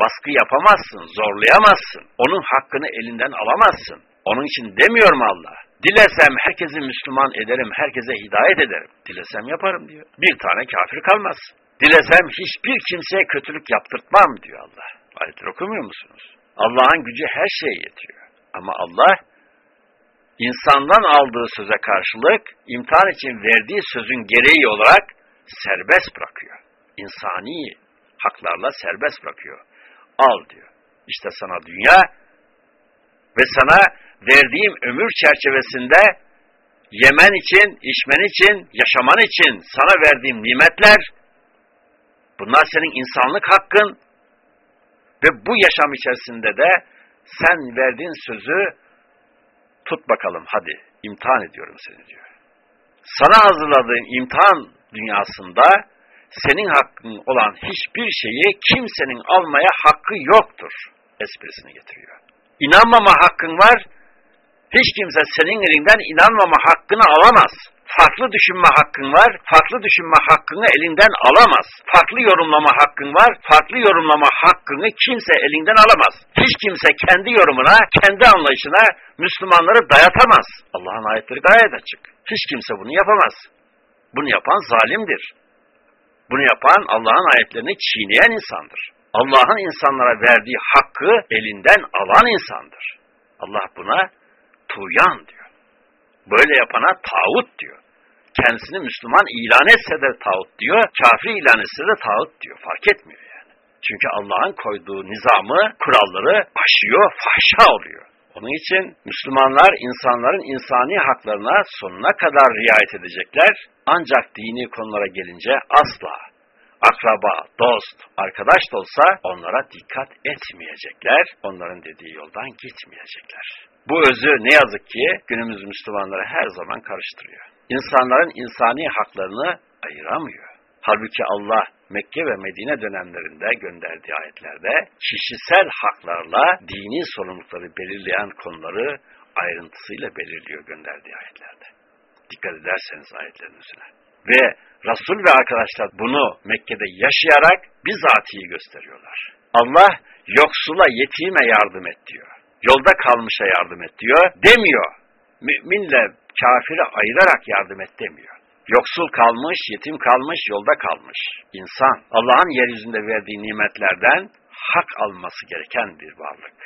Baskı yapamazsın, zorlayamazsın. Onun hakkını elinden alamazsın. Onun için demiyor Allah? Dilesem herkesi Müslüman ederim, herkese hidayet ederim. Dilesem yaparım diyor. Bir tane kafir kalmaz. Dilesem hiçbir kimseye kötülük yaptırtmam diyor Allah. Ayetleri okumuyor musunuz? Allah'ın gücü her şeye yetiyor. Ama Allah insandan aldığı söze karşılık imtihan için verdiği sözün gereği olarak serbest bırakıyor. İnsani haklarla serbest bırakıyor. Al diyor. İşte sana dünya ve sana verdiğim ömür çerçevesinde yemen için, içmen için, yaşaman için sana verdiğim nimetler bunlar senin insanlık hakkın ve bu yaşam içerisinde de sen verdiğin sözü tut bakalım hadi imtihan ediyorum seni diyor. Sana hazırladığım imtihan dünyasında senin hakkın olan hiçbir şeyi kimsenin almaya hakkı yoktur esprisini getiriyor. İnanmama hakkın var, hiç kimse senin elinden inanmama hakkını alamaz. Farklı düşünme hakkın var, farklı düşünme hakkını elinden alamaz. Farklı yorumlama hakkın var, farklı yorumlama hakkını kimse elinden alamaz. Hiç kimse kendi yorumuna, kendi anlayışına Müslümanları dayatamaz. Allah'ın ayetleri gayet açık. Hiç kimse bunu yapamaz. Bunu yapan zalimdir. Bunu yapan Allah'ın ayetlerini çiğneyen insandır. Allah'ın insanlara verdiği hakkı elinden alan insandır. Allah buna tuyan diyor. Böyle yapana tağut diyor. Kendisini Müslüman ilan etse de tağut diyor, kafir ilan etse de tağut diyor. Fark etmiyor yani. Çünkü Allah'ın koyduğu nizamı, kuralları aşıyor, fahşa oluyor. Onun için Müslümanlar insanların insani haklarına sonuna kadar riayet edecekler. Ancak dini konulara gelince asla akraba, dost, arkadaş da olsa onlara dikkat etmeyecekler. Onların dediği yoldan gitmeyecekler. Bu özü ne yazık ki günümüz Müslümanları her zaman karıştırıyor. İnsanların insani haklarını ayıramıyor. Halbuki Allah Mekke ve Medine dönemlerinde gönderdiği ayetlerde kişisel haklarla dini sorumlulukları belirleyen konuları ayrıntısıyla belirliyor gönderdiği ayetlerde. Dikkat ederseniz ayetlerin üzerine. Ve Resul ve arkadaşlar bunu Mekke'de yaşayarak bizatihi gösteriyorlar. Allah yoksula, yetime yardım et diyor. Yolda kalmışa yardım et diyor. Demiyor. Müminle kafiri ayırarak yardım et demiyor. Yoksul kalmış, yetim kalmış, yolda kalmış insan. Allah'ın yeryüzünde verdiği nimetlerden hak alması gereken bir varlık.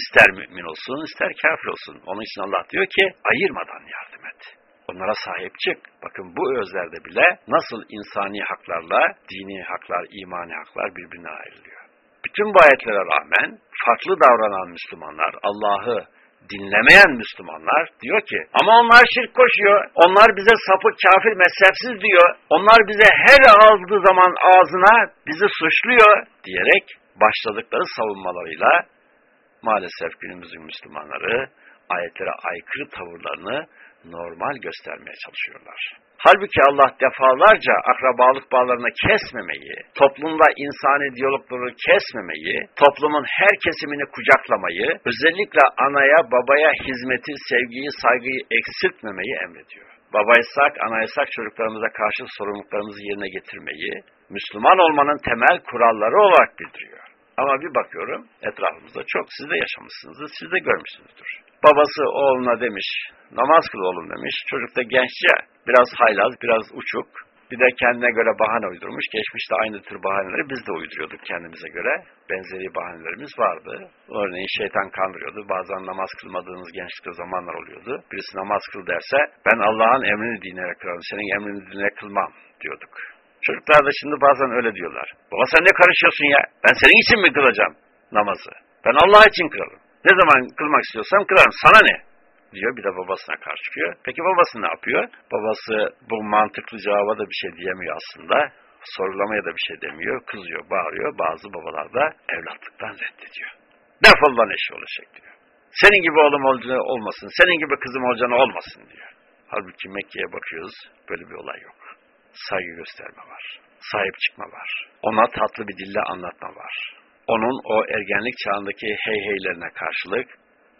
İster mümin olsun, ister kafir olsun. Onun için Allah diyor ki ayırmadan yardım et. Onlara sahip çık. Bakın bu özlerde bile nasıl insani haklarla dini haklar, imani haklar birbirine ayrılıyor. Bütün bu ayetlere rağmen farklı davranan Müslümanlar, Allah'ı dinlemeyen Müslümanlar diyor ki ama onlar şirk koşuyor, onlar bize sapık, kafir, mezhepsiz diyor, onlar bize her aldığı zaman ağzına bizi suçluyor diyerek başladıkları savunmalarıyla maalesef günümüzün Müslümanları ayetlere aykırı tavırlarını normal göstermeye çalışıyorlar. Halbuki Allah defalarca akrabalık bağlarını kesmemeyi, toplumda insani diyalogları kesmemeyi, toplumun her kesimini kucaklamayı, özellikle anaya, babaya hizmeti, sevgiyi, saygıyı eksiltmemeyi emrediyor. Babaysak, anaysak çocuklarımıza karşı sorumluluklarımızı yerine getirmeyi, Müslüman olmanın temel kuralları olarak bildiriyor. Ama bir bakıyorum etrafımızda çok siz de yaşamışsınızdır, siz de görmüşsünüzdür. Babası oğluna demiş, namaz kıl oğlum demiş. Çocuk da genççe, biraz haylaz, biraz uçuk. Bir de kendine göre bahane uydurmuş. Geçmişte aynı tür bahaneleri biz de uyduruyorduk kendimize göre. Benzeri bahanelerimiz vardı. Örneğin şeytan kandırıyordu. Bazen namaz kılmadığınız gençlikte zamanlar oluyordu. Birisi namaz kıl derse ben Allah'ın emrini dinleyerek kılarım. Senin emrini dinleyerek kılmam diyorduk. Çocuklar da şimdi bazen öyle diyorlar. Baba sen ne karışıyorsun ya? Ben senin için mi kılacağım namazı? Ben Allah için kılarım. Ne zaman kılmak istiyorsam kılarım. Sana ne? diyor. Bir de babasına karşı çıkıyor. Peki babası ne yapıyor? Babası bu mantıklı cevaba da bir şey diyemiyor aslında. Sorulamaya da bir şey demiyor. Kızıyor, bağırıyor. Bazı babalar da evlatlıktan reddediyor. Defol lan eşi olacak diyor. Senin gibi oğlum olmasın. Senin gibi kızım olacağını olmasın diyor. Halbuki Mekke'ye bakıyoruz. Böyle bir olay yok. Saygı gösterme var. Sahip çıkma var. Ona tatlı bir dille anlatma var. Onun o ergenlik çağındaki hey heylerine karşılık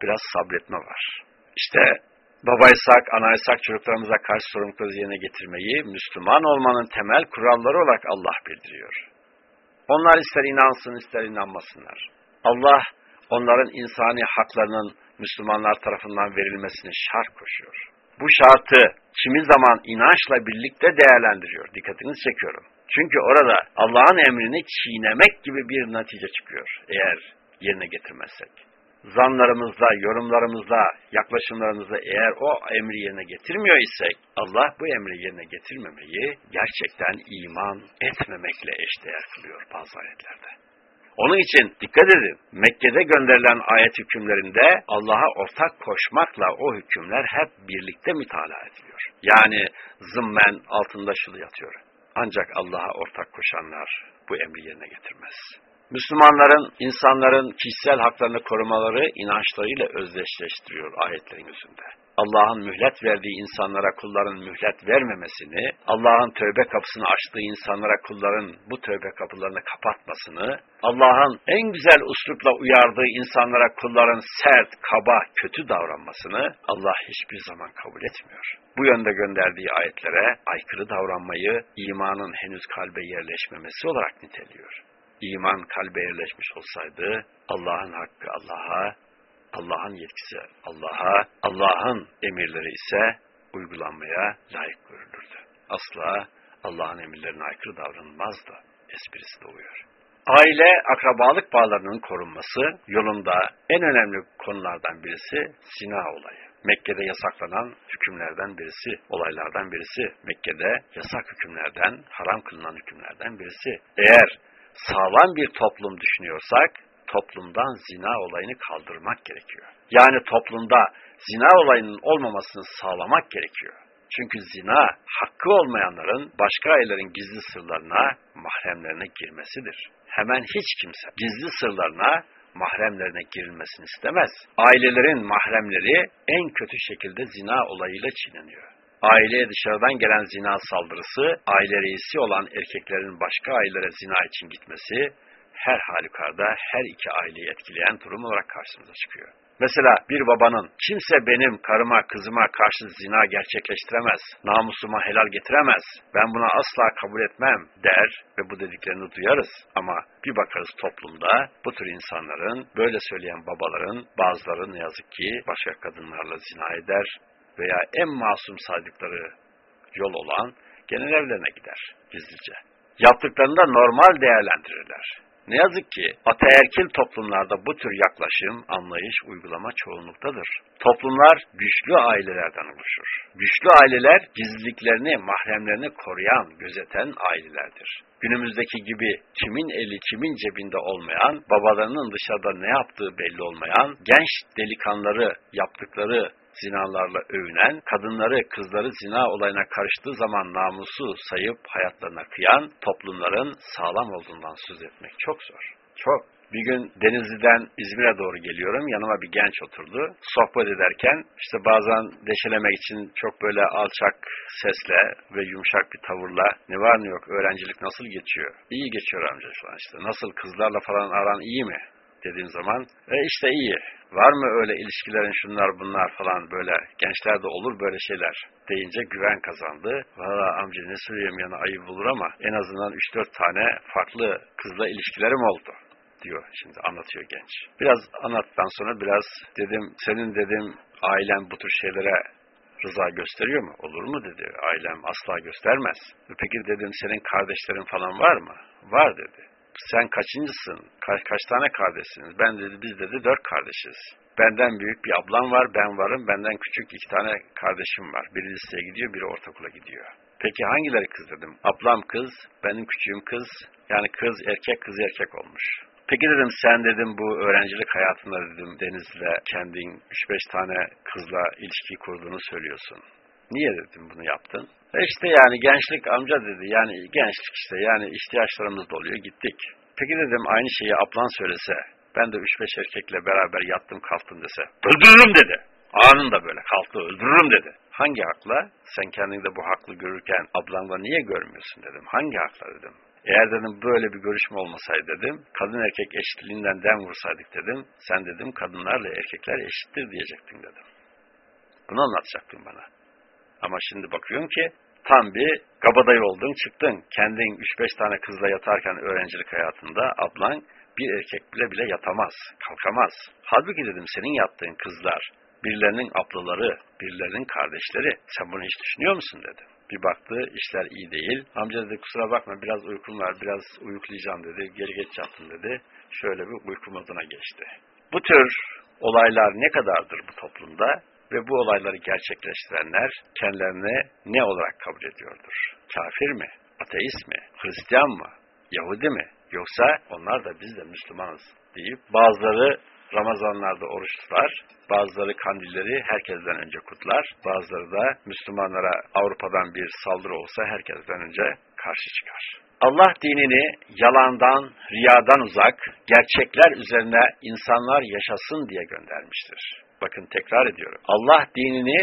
biraz sabretme var. İşte babaysak, anaysak çocuklarımıza karşı sorumlulukları yerine getirmeyi Müslüman olmanın temel kuralları olarak Allah bildiriyor. Onlar ister inansın ister inanmasınlar. Allah onların insani haklarının Müslümanlar tarafından verilmesini şart koşuyor. Bu şartı kimi zaman inançla birlikte değerlendiriyor. Dikkatinizi çekiyorum. Çünkü orada Allah'ın emrini çiğnemek gibi bir netice çıkıyor eğer yerine getirmezsek zanlarımızla, yorumlarımızla, yaklaşımlarımızla eğer o emri yerine getirmiyor isek, Allah bu emri yerine getirmemeyi gerçekten iman etmemekle eşdeğer kılıyor bazı ayetlerde. Onun için dikkat edin, Mekke'de gönderilen ayet hükümlerinde Allah'a ortak koşmakla o hükümler hep birlikte mütalaa ediliyor. Yani zımmen altında şılı yatıyor. Ancak Allah'a ortak koşanlar bu emri yerine getirmez. Müslümanların, insanların kişisel haklarını korumaları inançlarıyla özdeşleştiriyor ayetlerin yüzünde. Allah'ın mühlet verdiği insanlara kulların mühlet vermemesini, Allah'ın tövbe kapısını açtığı insanlara kulların bu tövbe kapılarını kapatmasını, Allah'ın en güzel uslupla uyardığı insanlara kulların sert, kaba, kötü davranmasını Allah hiçbir zaman kabul etmiyor. Bu yönde gönderdiği ayetlere aykırı davranmayı imanın henüz kalbe yerleşmemesi olarak niteliyor iman kalbe yerleşmiş olsaydı Allah'ın hakkı Allah'a, Allah'ın yetkisi Allah'a, Allah'ın emirleri ise uygulanmaya layık görülürdü. Asla Allah'ın emirlerine aykırı davranılmazdı. Esprisi doğuyor. Aile, akrabalık bağlarının korunması yolunda en önemli konulardan birisi zina olayı. Mekke'de yasaklanan hükümlerden birisi, olaylardan birisi. Mekke'de yasak hükümlerden, haram kılınan hükümlerden birisi. Eğer sağlam bir toplum düşünüyorsak, toplumdan zina olayını kaldırmak gerekiyor. Yani toplumda zina olayının olmamasını sağlamak gerekiyor. Çünkü zina, hakkı olmayanların başka ailelerin gizli sırlarına, mahremlerine girmesidir. Hemen hiç kimse gizli sırlarına, mahremlerine girilmesini istemez. Ailelerin mahremleri en kötü şekilde zina olayıyla çiğneniyor aileye dışarıdan gelen zina saldırısı, aile reisi olan erkeklerin başka ailelere zina için gitmesi, her halükarda her iki aileyi etkileyen durum olarak karşımıza çıkıyor. Mesela bir babanın kimse benim karıma kızıma karşı zina gerçekleştiremez, namusuma helal getiremez, ben buna asla kabul etmem der ve bu dediklerini duyarız. Ama bir bakarız toplumda bu tür insanların, böyle söyleyen babaların bazıları ne yazık ki başka kadınlarla zina eder, veya en masum saydıkları yol olan genel evlerine gider gizlice. Yaptıklarını da normal değerlendirirler. Ne yazık ki ataerkil toplumlarda bu tür yaklaşım, anlayış, uygulama çoğunluktadır. Toplumlar güçlü ailelerden oluşur. Güçlü aileler gizliliklerini, mahremlerini koruyan, gözeten ailelerdir. Günümüzdeki gibi kimin eli kimin cebinde olmayan, babalarının dışarıda ne yaptığı belli olmayan, genç delikanları yaptıkları zinalarla övünen, kadınları, kızları zina olayına karıştığı zaman namusu sayıp hayatlarına kıyan toplumların sağlam olduğundan söz etmek çok zor. Çok. Bir gün Denizli'den İzmir'e doğru geliyorum. Yanıma bir genç oturdu. Sohbet ederken işte bazen deşelemek için çok böyle alçak sesle ve yumuşak bir tavırla ne var ne yok öğrencilik nasıl geçiyor? İyi geçiyor amca falan işte. Nasıl kızlarla falan aran iyi mi? Dediğim zaman e işte iyi. Var mı öyle ilişkilerin şunlar bunlar falan böyle gençlerde olur böyle şeyler deyince güven kazandı. Valla amca ne söyleyeyim yani ayıp olur ama en azından 3-4 tane farklı kızla ilişkilerim oldu diyor şimdi anlatıyor genç. Biraz anlattıktan sonra biraz dedim senin dedim ailen bu tür şeylere rıza gösteriyor mu? Olur mu dedi. Ailem asla göstermez. Peki dedim senin kardeşlerin falan var mı? Var dedi sen kaçıncısın? Kaç, kaç tane kardeşsiniz? Ben dedi, biz dedi dört kardeşiz. Benden büyük bir ablam var, ben varım. Benden küçük iki tane kardeşim var. Biri liseye gidiyor, biri ortaokula gidiyor. Peki hangileri kız dedim. Ablam kız, benim küçüğüm kız. Yani kız erkek, kız erkek olmuş. Peki dedim sen dedim bu öğrencilik hayatında dedim Deniz'le kendin 3-5 tane kızla ilişki kurduğunu söylüyorsun. Niye dedim bunu yaptın? E işte yani gençlik amca dedi. Yani gençlik işte yani ihtiyaçlarımız doluyor gittik. Peki dedim aynı şeyi ablan söylese. Ben de 3-5 erkekle beraber yattım kalktım dese. Öldürürüm dedi. Anında böyle kalktı öldürürüm dedi. Hangi hakla? Sen kendini de bu haklı görürken ablanla niye görmüyorsun dedim. Hangi hakla dedim. Eğer dedim böyle bir görüşme olmasaydı dedim, kadın erkek eşitliğinden dem vursaydık dedim, sen dedim kadınlarla erkekler eşittir diyecektin dedim. Bunu anlatacaktın bana. Ama şimdi bakıyorum ki tam bir kabadayı oldun çıktın. Kendin 3-5 tane kızla yatarken öğrencilik hayatında ablan bir erkek bile bile yatamaz, kalkamaz. Halbuki dedim senin yattığın kızlar, birilerinin ablaları, birilerinin kardeşleri. Sen bunu hiç düşünüyor musun dedim. Bir baktı işler iyi değil. Amca dedi kusura bakma biraz uykum var biraz uyuklayacağım dedi. Geri geç yattım dedi. Şöyle bir uyku moduna geçti. Bu tür olaylar ne kadardır bu toplumda? Ve bu olayları gerçekleştirenler kendilerini ne olarak kabul ediyordur? Kafir mi? Ateist mi? Hristiyan mı? Yahudi mi? Yoksa onlar da biz de Müslümanız deyip bazıları Ramazanlarda oruç tutar, bazıları kandilleri herkesten önce kutlar, bazıları da Müslümanlara Avrupa'dan bir saldırı olsa herkesten önce karşı çıkar. Allah dinini yalandan, riyadan uzak, gerçekler üzerine insanlar yaşasın diye göndermiştir. Bakın tekrar ediyorum. Allah dinini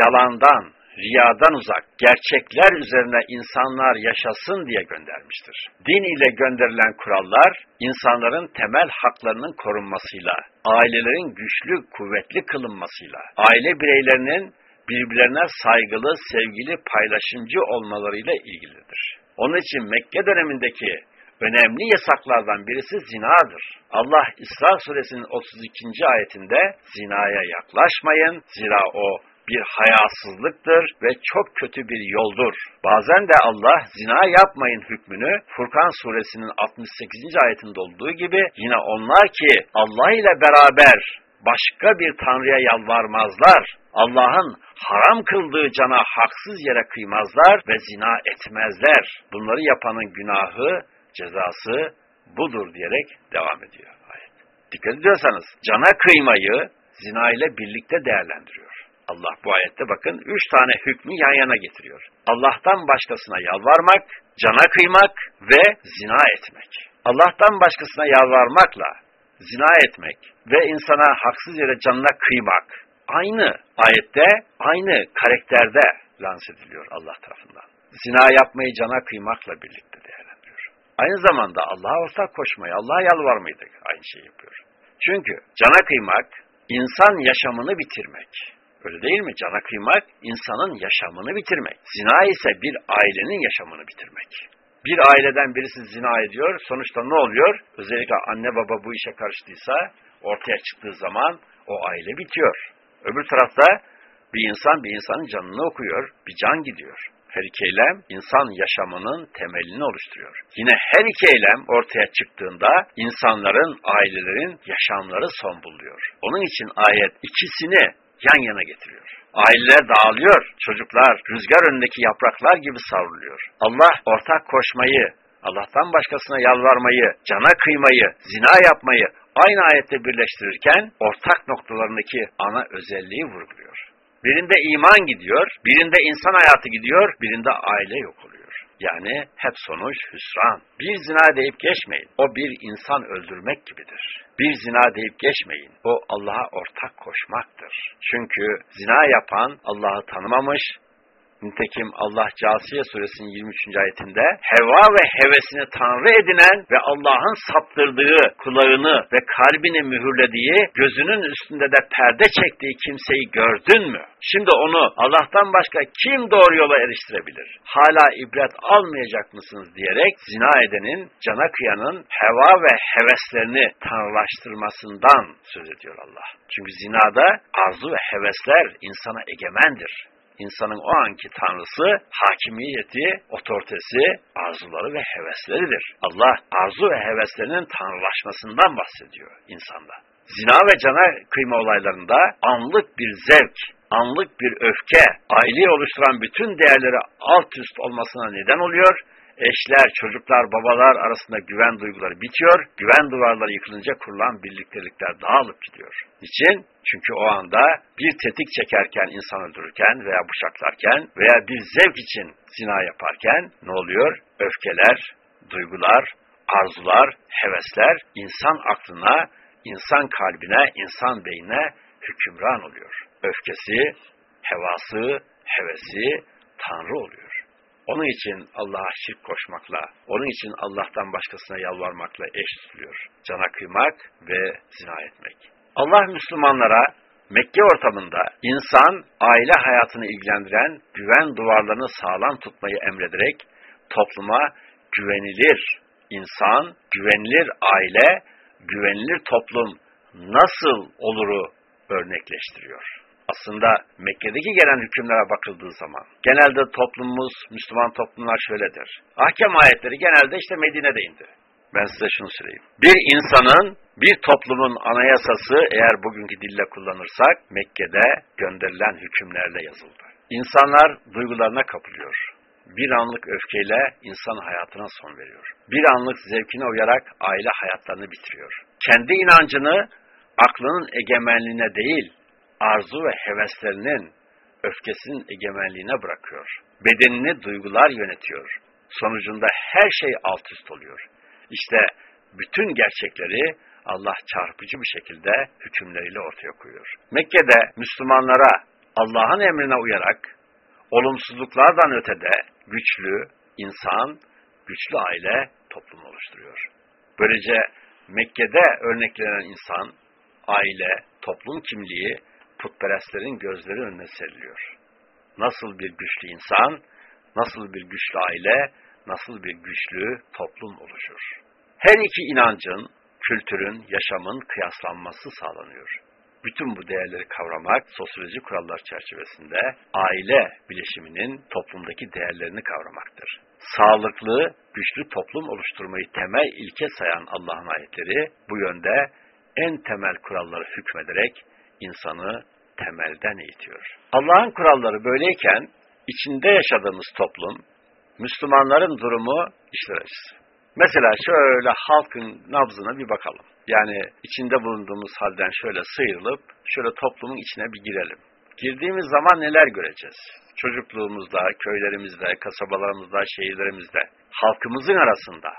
yalandan, riyadan uzak, gerçekler üzerine insanlar yaşasın diye göndermiştir. Din ile gönderilen kurallar, insanların temel haklarının korunmasıyla, ailelerin güçlü, kuvvetli kılınmasıyla, aile bireylerinin birbirlerine saygılı, sevgili, paylaşımcı olmalarıyla ilgilidir. Onun için Mekke dönemindeki önemli yasaklardan birisi zinadır. Allah İsra suresinin 32. ayetinde zinaya yaklaşmayın, zira o bir hayasızlıktır ve çok kötü bir yoldur. Bazen de Allah zina yapmayın hükmünü Furkan suresinin 68. ayetinde olduğu gibi yine onlar ki Allah ile beraber başka bir tanrıya yalvarmazlar. Allah'ın haram kıldığı cana haksız yere kıymazlar ve zina etmezler. Bunları yapanın günahı, cezası budur diyerek devam ediyor ayet. Dikkat ediyorsanız cana kıymayı zina ile birlikte değerlendiriyor. Allah bu ayette bakın üç tane hükmü yan yana getiriyor. Allah'tan başkasına yalvarmak, cana kıymak ve zina etmek. Allah'tan başkasına yalvarmakla zina etmek ve insana haksız yere canına kıymak aynı ayette, aynı karakterde lanse ediliyor Allah tarafından. Zina yapmayı cana kıymakla birlikte değerlendiriyor. Aynı zamanda Allah'a ortak koşmayı, Allah'a yalvarmayı da aynı şey yapıyor. Çünkü cana kıymak, insan yaşamını bitirmek. Öyle değil mi? Cana kıymak, insanın yaşamını bitirmek. Zina ise bir ailenin yaşamını bitirmek. Bir aileden birisi zina ediyor, sonuçta ne oluyor? Özellikle anne baba bu işe karıştıysa, ortaya çıktığı zaman o aile bitiyor. Öbür tarafta bir insan bir insanın canını okuyor, bir can gidiyor. Her iki eylem insan yaşamının temelini oluşturuyor. Yine her iki eylem ortaya çıktığında insanların, ailelerin yaşamları son buluyor. Onun için ayet ikisini yan yana getiriyor. Aileler dağılıyor, çocuklar rüzgar önündeki yapraklar gibi savruluyor. Allah ortak koşmayı, Allah'tan başkasına yalvarmayı, cana kıymayı, zina yapmayı aynı ayette birleştirirken ortak noktalarındaki ana özelliği vurguluyor. Birinde iman gidiyor, birinde insan hayatı gidiyor, birinde aile yok oluyor. Yani hep sonuç hüsran. Bir zina deyip geçmeyin. O bir insan öldürmek gibidir. Bir zina deyip geçmeyin. O Allah'a ortak koşmaktır. Çünkü zina yapan Allah'ı tanımamış, Nitekim Allah Casiye suresinin 23. ayetinde heva ve hevesini tanrı edinen ve Allah'ın saptırdığı kulağını ve kalbini mühürlediği, gözünün üstünde de perde çektiği kimseyi gördün mü? Şimdi onu Allah'tan başka kim doğru yola eriştirebilir? Hala ibret almayacak mısınız diyerek zina edenin, cana kıyanın heva ve heveslerini tanrılaştırmasından söz ediyor Allah. Çünkü zinada arzu ve hevesler insana egemendir insanın o anki tanrısı, hakimiyeti, otoritesi, arzuları ve hevesleridir. Allah arzu ve heveslerinin tanrılaşmasından bahsediyor insanda. Zina ve cana kıyma olaylarında anlık bir zevk, anlık bir öfke, aileyi oluşturan bütün değerleri alt üst olmasına neden oluyor eşler, çocuklar, babalar arasında güven duyguları bitiyor, güven duvarları yıkılınca kurulan birliktelikler dağılıp gidiyor. Niçin? Çünkü o anda bir tetik çekerken, insan öldürürken veya bıçaklarken veya bir zevk için zina yaparken ne oluyor? Öfkeler, duygular, arzular, hevesler insan aklına, insan kalbine, insan beynine hükümran oluyor. Öfkesi, hevası, hevesi Tanrı oluyor. Onun için Allah'a şirk koşmakla, onun için Allah'tan başkasına yalvarmakla eş tutuluyor. Cana kıymak ve zina etmek. Allah Müslümanlara Mekke ortamında insan aile hayatını ilgilendiren güven duvarlarını sağlam tutmayı emrederek topluma güvenilir insan, güvenilir aile, güvenilir toplum nasıl oluru örnekleştiriyor aslında Mekke'deki gelen hükümlere bakıldığı zaman genelde toplumumuz, Müslüman toplumlar şöyledir. Ahkam ayetleri genelde işte Medine'de indi. Ben size şunu söyleyeyim. Bir insanın, bir toplumun anayasası eğer bugünkü dille kullanırsak Mekke'de gönderilen hükümlerle yazıldı. İnsanlar duygularına kapılıyor. Bir anlık öfkeyle insan hayatına son veriyor. Bir anlık zevkine uyarak aile hayatlarını bitiriyor. Kendi inancını aklının egemenliğine değil, arzu ve heveslerinin öfkesinin egemenliğine bırakıyor. Bedenini duygular yönetiyor. Sonucunda her şey alt üst oluyor. İşte bütün gerçekleri Allah çarpıcı bir şekilde hükümleriyle ortaya koyuyor. Mekke'de Müslümanlara Allah'ın emrine uyarak olumsuzluklardan ötede güçlü insan, güçlü aile toplum oluşturuyor. Böylece Mekke'de örneklenen insan, aile, toplum kimliği putperestlerin gözleri önüne seriliyor. Nasıl bir güçlü insan, nasıl bir güçlü aile, nasıl bir güçlü toplum oluşur. Her iki inancın, kültürün, yaşamın kıyaslanması sağlanıyor. Bütün bu değerleri kavramak sosyoloji kurallar çerçevesinde aile bileşiminin toplumdaki değerlerini kavramaktır. Sağlıklı, güçlü toplum oluşturmayı temel ilke sayan Allah'ın ayetleri bu yönde en temel kuralları hükmederek insanı temelden eğitiyor. Allah'ın kuralları böyleyken içinde yaşadığımız toplum, Müslümanların durumu işler Mesela şöyle halkın nabzına bir bakalım. Yani içinde bulunduğumuz halden şöyle sıyrılıp şöyle toplumun içine bir girelim. Girdiğimiz zaman neler göreceğiz? Çocukluğumuzda, köylerimizde, kasabalarımızda, şehirlerimizde, halkımızın arasında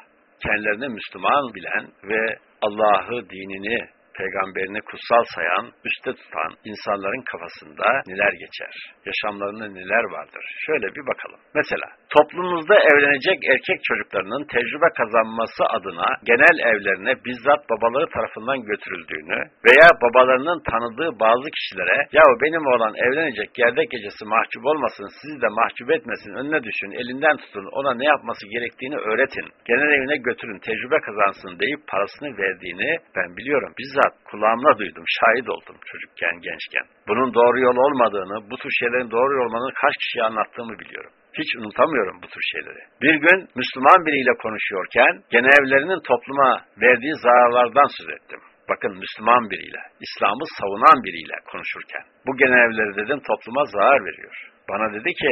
kendilerini Müslüman bilen ve Allah'ı, dinini peygamberini kutsal sayan, üstte tutan insanların kafasında neler geçer? Yaşamlarında neler vardır? Şöyle bir bakalım. Mesela toplumumuzda evlenecek erkek çocuklarının tecrübe kazanması adına genel evlerine bizzat babaları tarafından götürüldüğünü veya babalarının tanıdığı bazı kişilere ya benim oğlan evlenecek gerdek gecesi mahcup olmasın, sizi de mahcup etmesin, önüne düşün, elinden tutun, ona ne yapması gerektiğini öğretin. Genel evine götürün, tecrübe kazansın deyip parasını verdiğini ben biliyorum. Bizzat bizzat kulağımla duydum, şahit oldum çocukken, gençken. Bunun doğru yol olmadığını, bu tür şeylerin doğru yol olmadığını kaç kişiye anlattığımı biliyorum. Hiç unutamıyorum bu tür şeyleri. Bir gün Müslüman biriyle konuşuyorken genevlerinin topluma verdiği zararlardan söz ettim. Bakın Müslüman biriyle, İslam'ı savunan biriyle konuşurken. Bu genevleri dedim topluma zarar veriyor. Bana dedi ki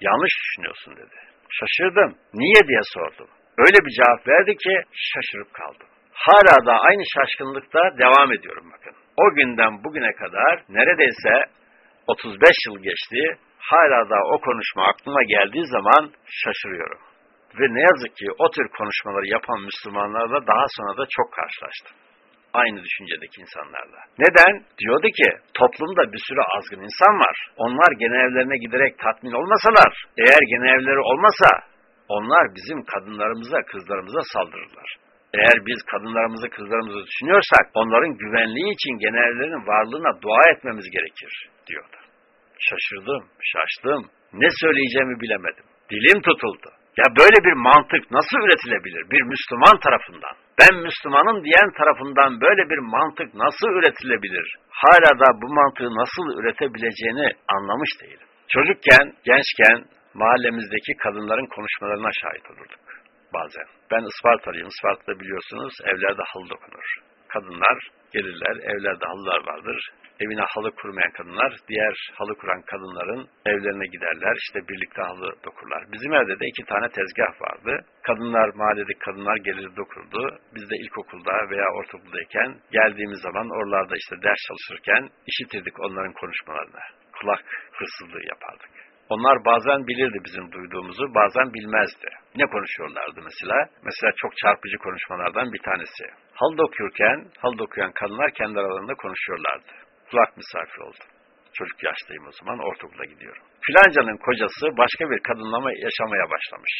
yanlış düşünüyorsun dedi. Şaşırdım. Niye diye sordum. Öyle bir cevap verdi ki şaşırıp kaldım hala da aynı şaşkınlıkta devam ediyorum bakın. O günden bugüne kadar neredeyse 35 yıl geçti. Hala da o konuşma aklıma geldiği zaman şaşırıyorum. Ve ne yazık ki o tür konuşmaları yapan Müslümanlarla daha sonra da çok karşılaştım. Aynı düşüncedeki insanlarla. Neden? Diyordu ki toplumda bir sürü azgın insan var. Onlar genevlerine giderek tatmin olmasalar, eğer genevleri olmasa onlar bizim kadınlarımıza, kızlarımıza saldırırlar. Eğer biz kadınlarımızı, kızlarımızı düşünüyorsak onların güvenliği için genellerin varlığına dua etmemiz gerekir diyordu. Şaşırdım, şaştım. Ne söyleyeceğimi bilemedim. Dilim tutuldu. Ya böyle bir mantık nasıl üretilebilir bir Müslüman tarafından? Ben Müslümanın diyen tarafından böyle bir mantık nasıl üretilebilir? Hala da bu mantığı nasıl üretebileceğini anlamış değilim. Çocukken, gençken mahallemizdeki kadınların konuşmalarına şahit olurduk bazen. Ben Ispartalıyım. Isparta'da biliyorsunuz evlerde halı dokunur. Kadınlar gelirler, evlerde halılar vardır. Evine halı kurmayan kadınlar, diğer halı kuran kadınların evlerine giderler, işte birlikte halı dokurlar. Bizim evde de iki tane tezgah vardı. Kadınlar, mahalledeki kadınlar gelir dokurdu. Biz de ilkokulda veya ortaokuldayken geldiğimiz zaman oralarda işte ders çalışırken işitirdik onların konuşmalarını. Kulak hırsızlığı yapardık. Onlar bazen bilirdi bizim duyduğumuzu, bazen bilmezdi. Ne konuşuyorlardı mesela? Mesela çok çarpıcı konuşmalardan bir tanesi. Hal dokuyurken, hal dokuyan kadınlar kendi aralarında konuşuyorlardı. Kulak misafir oldum. Çocuk yaştayım o zaman, ortaokula gidiyorum. Filancanın kocası başka bir kadınlama yaşamaya başlamış.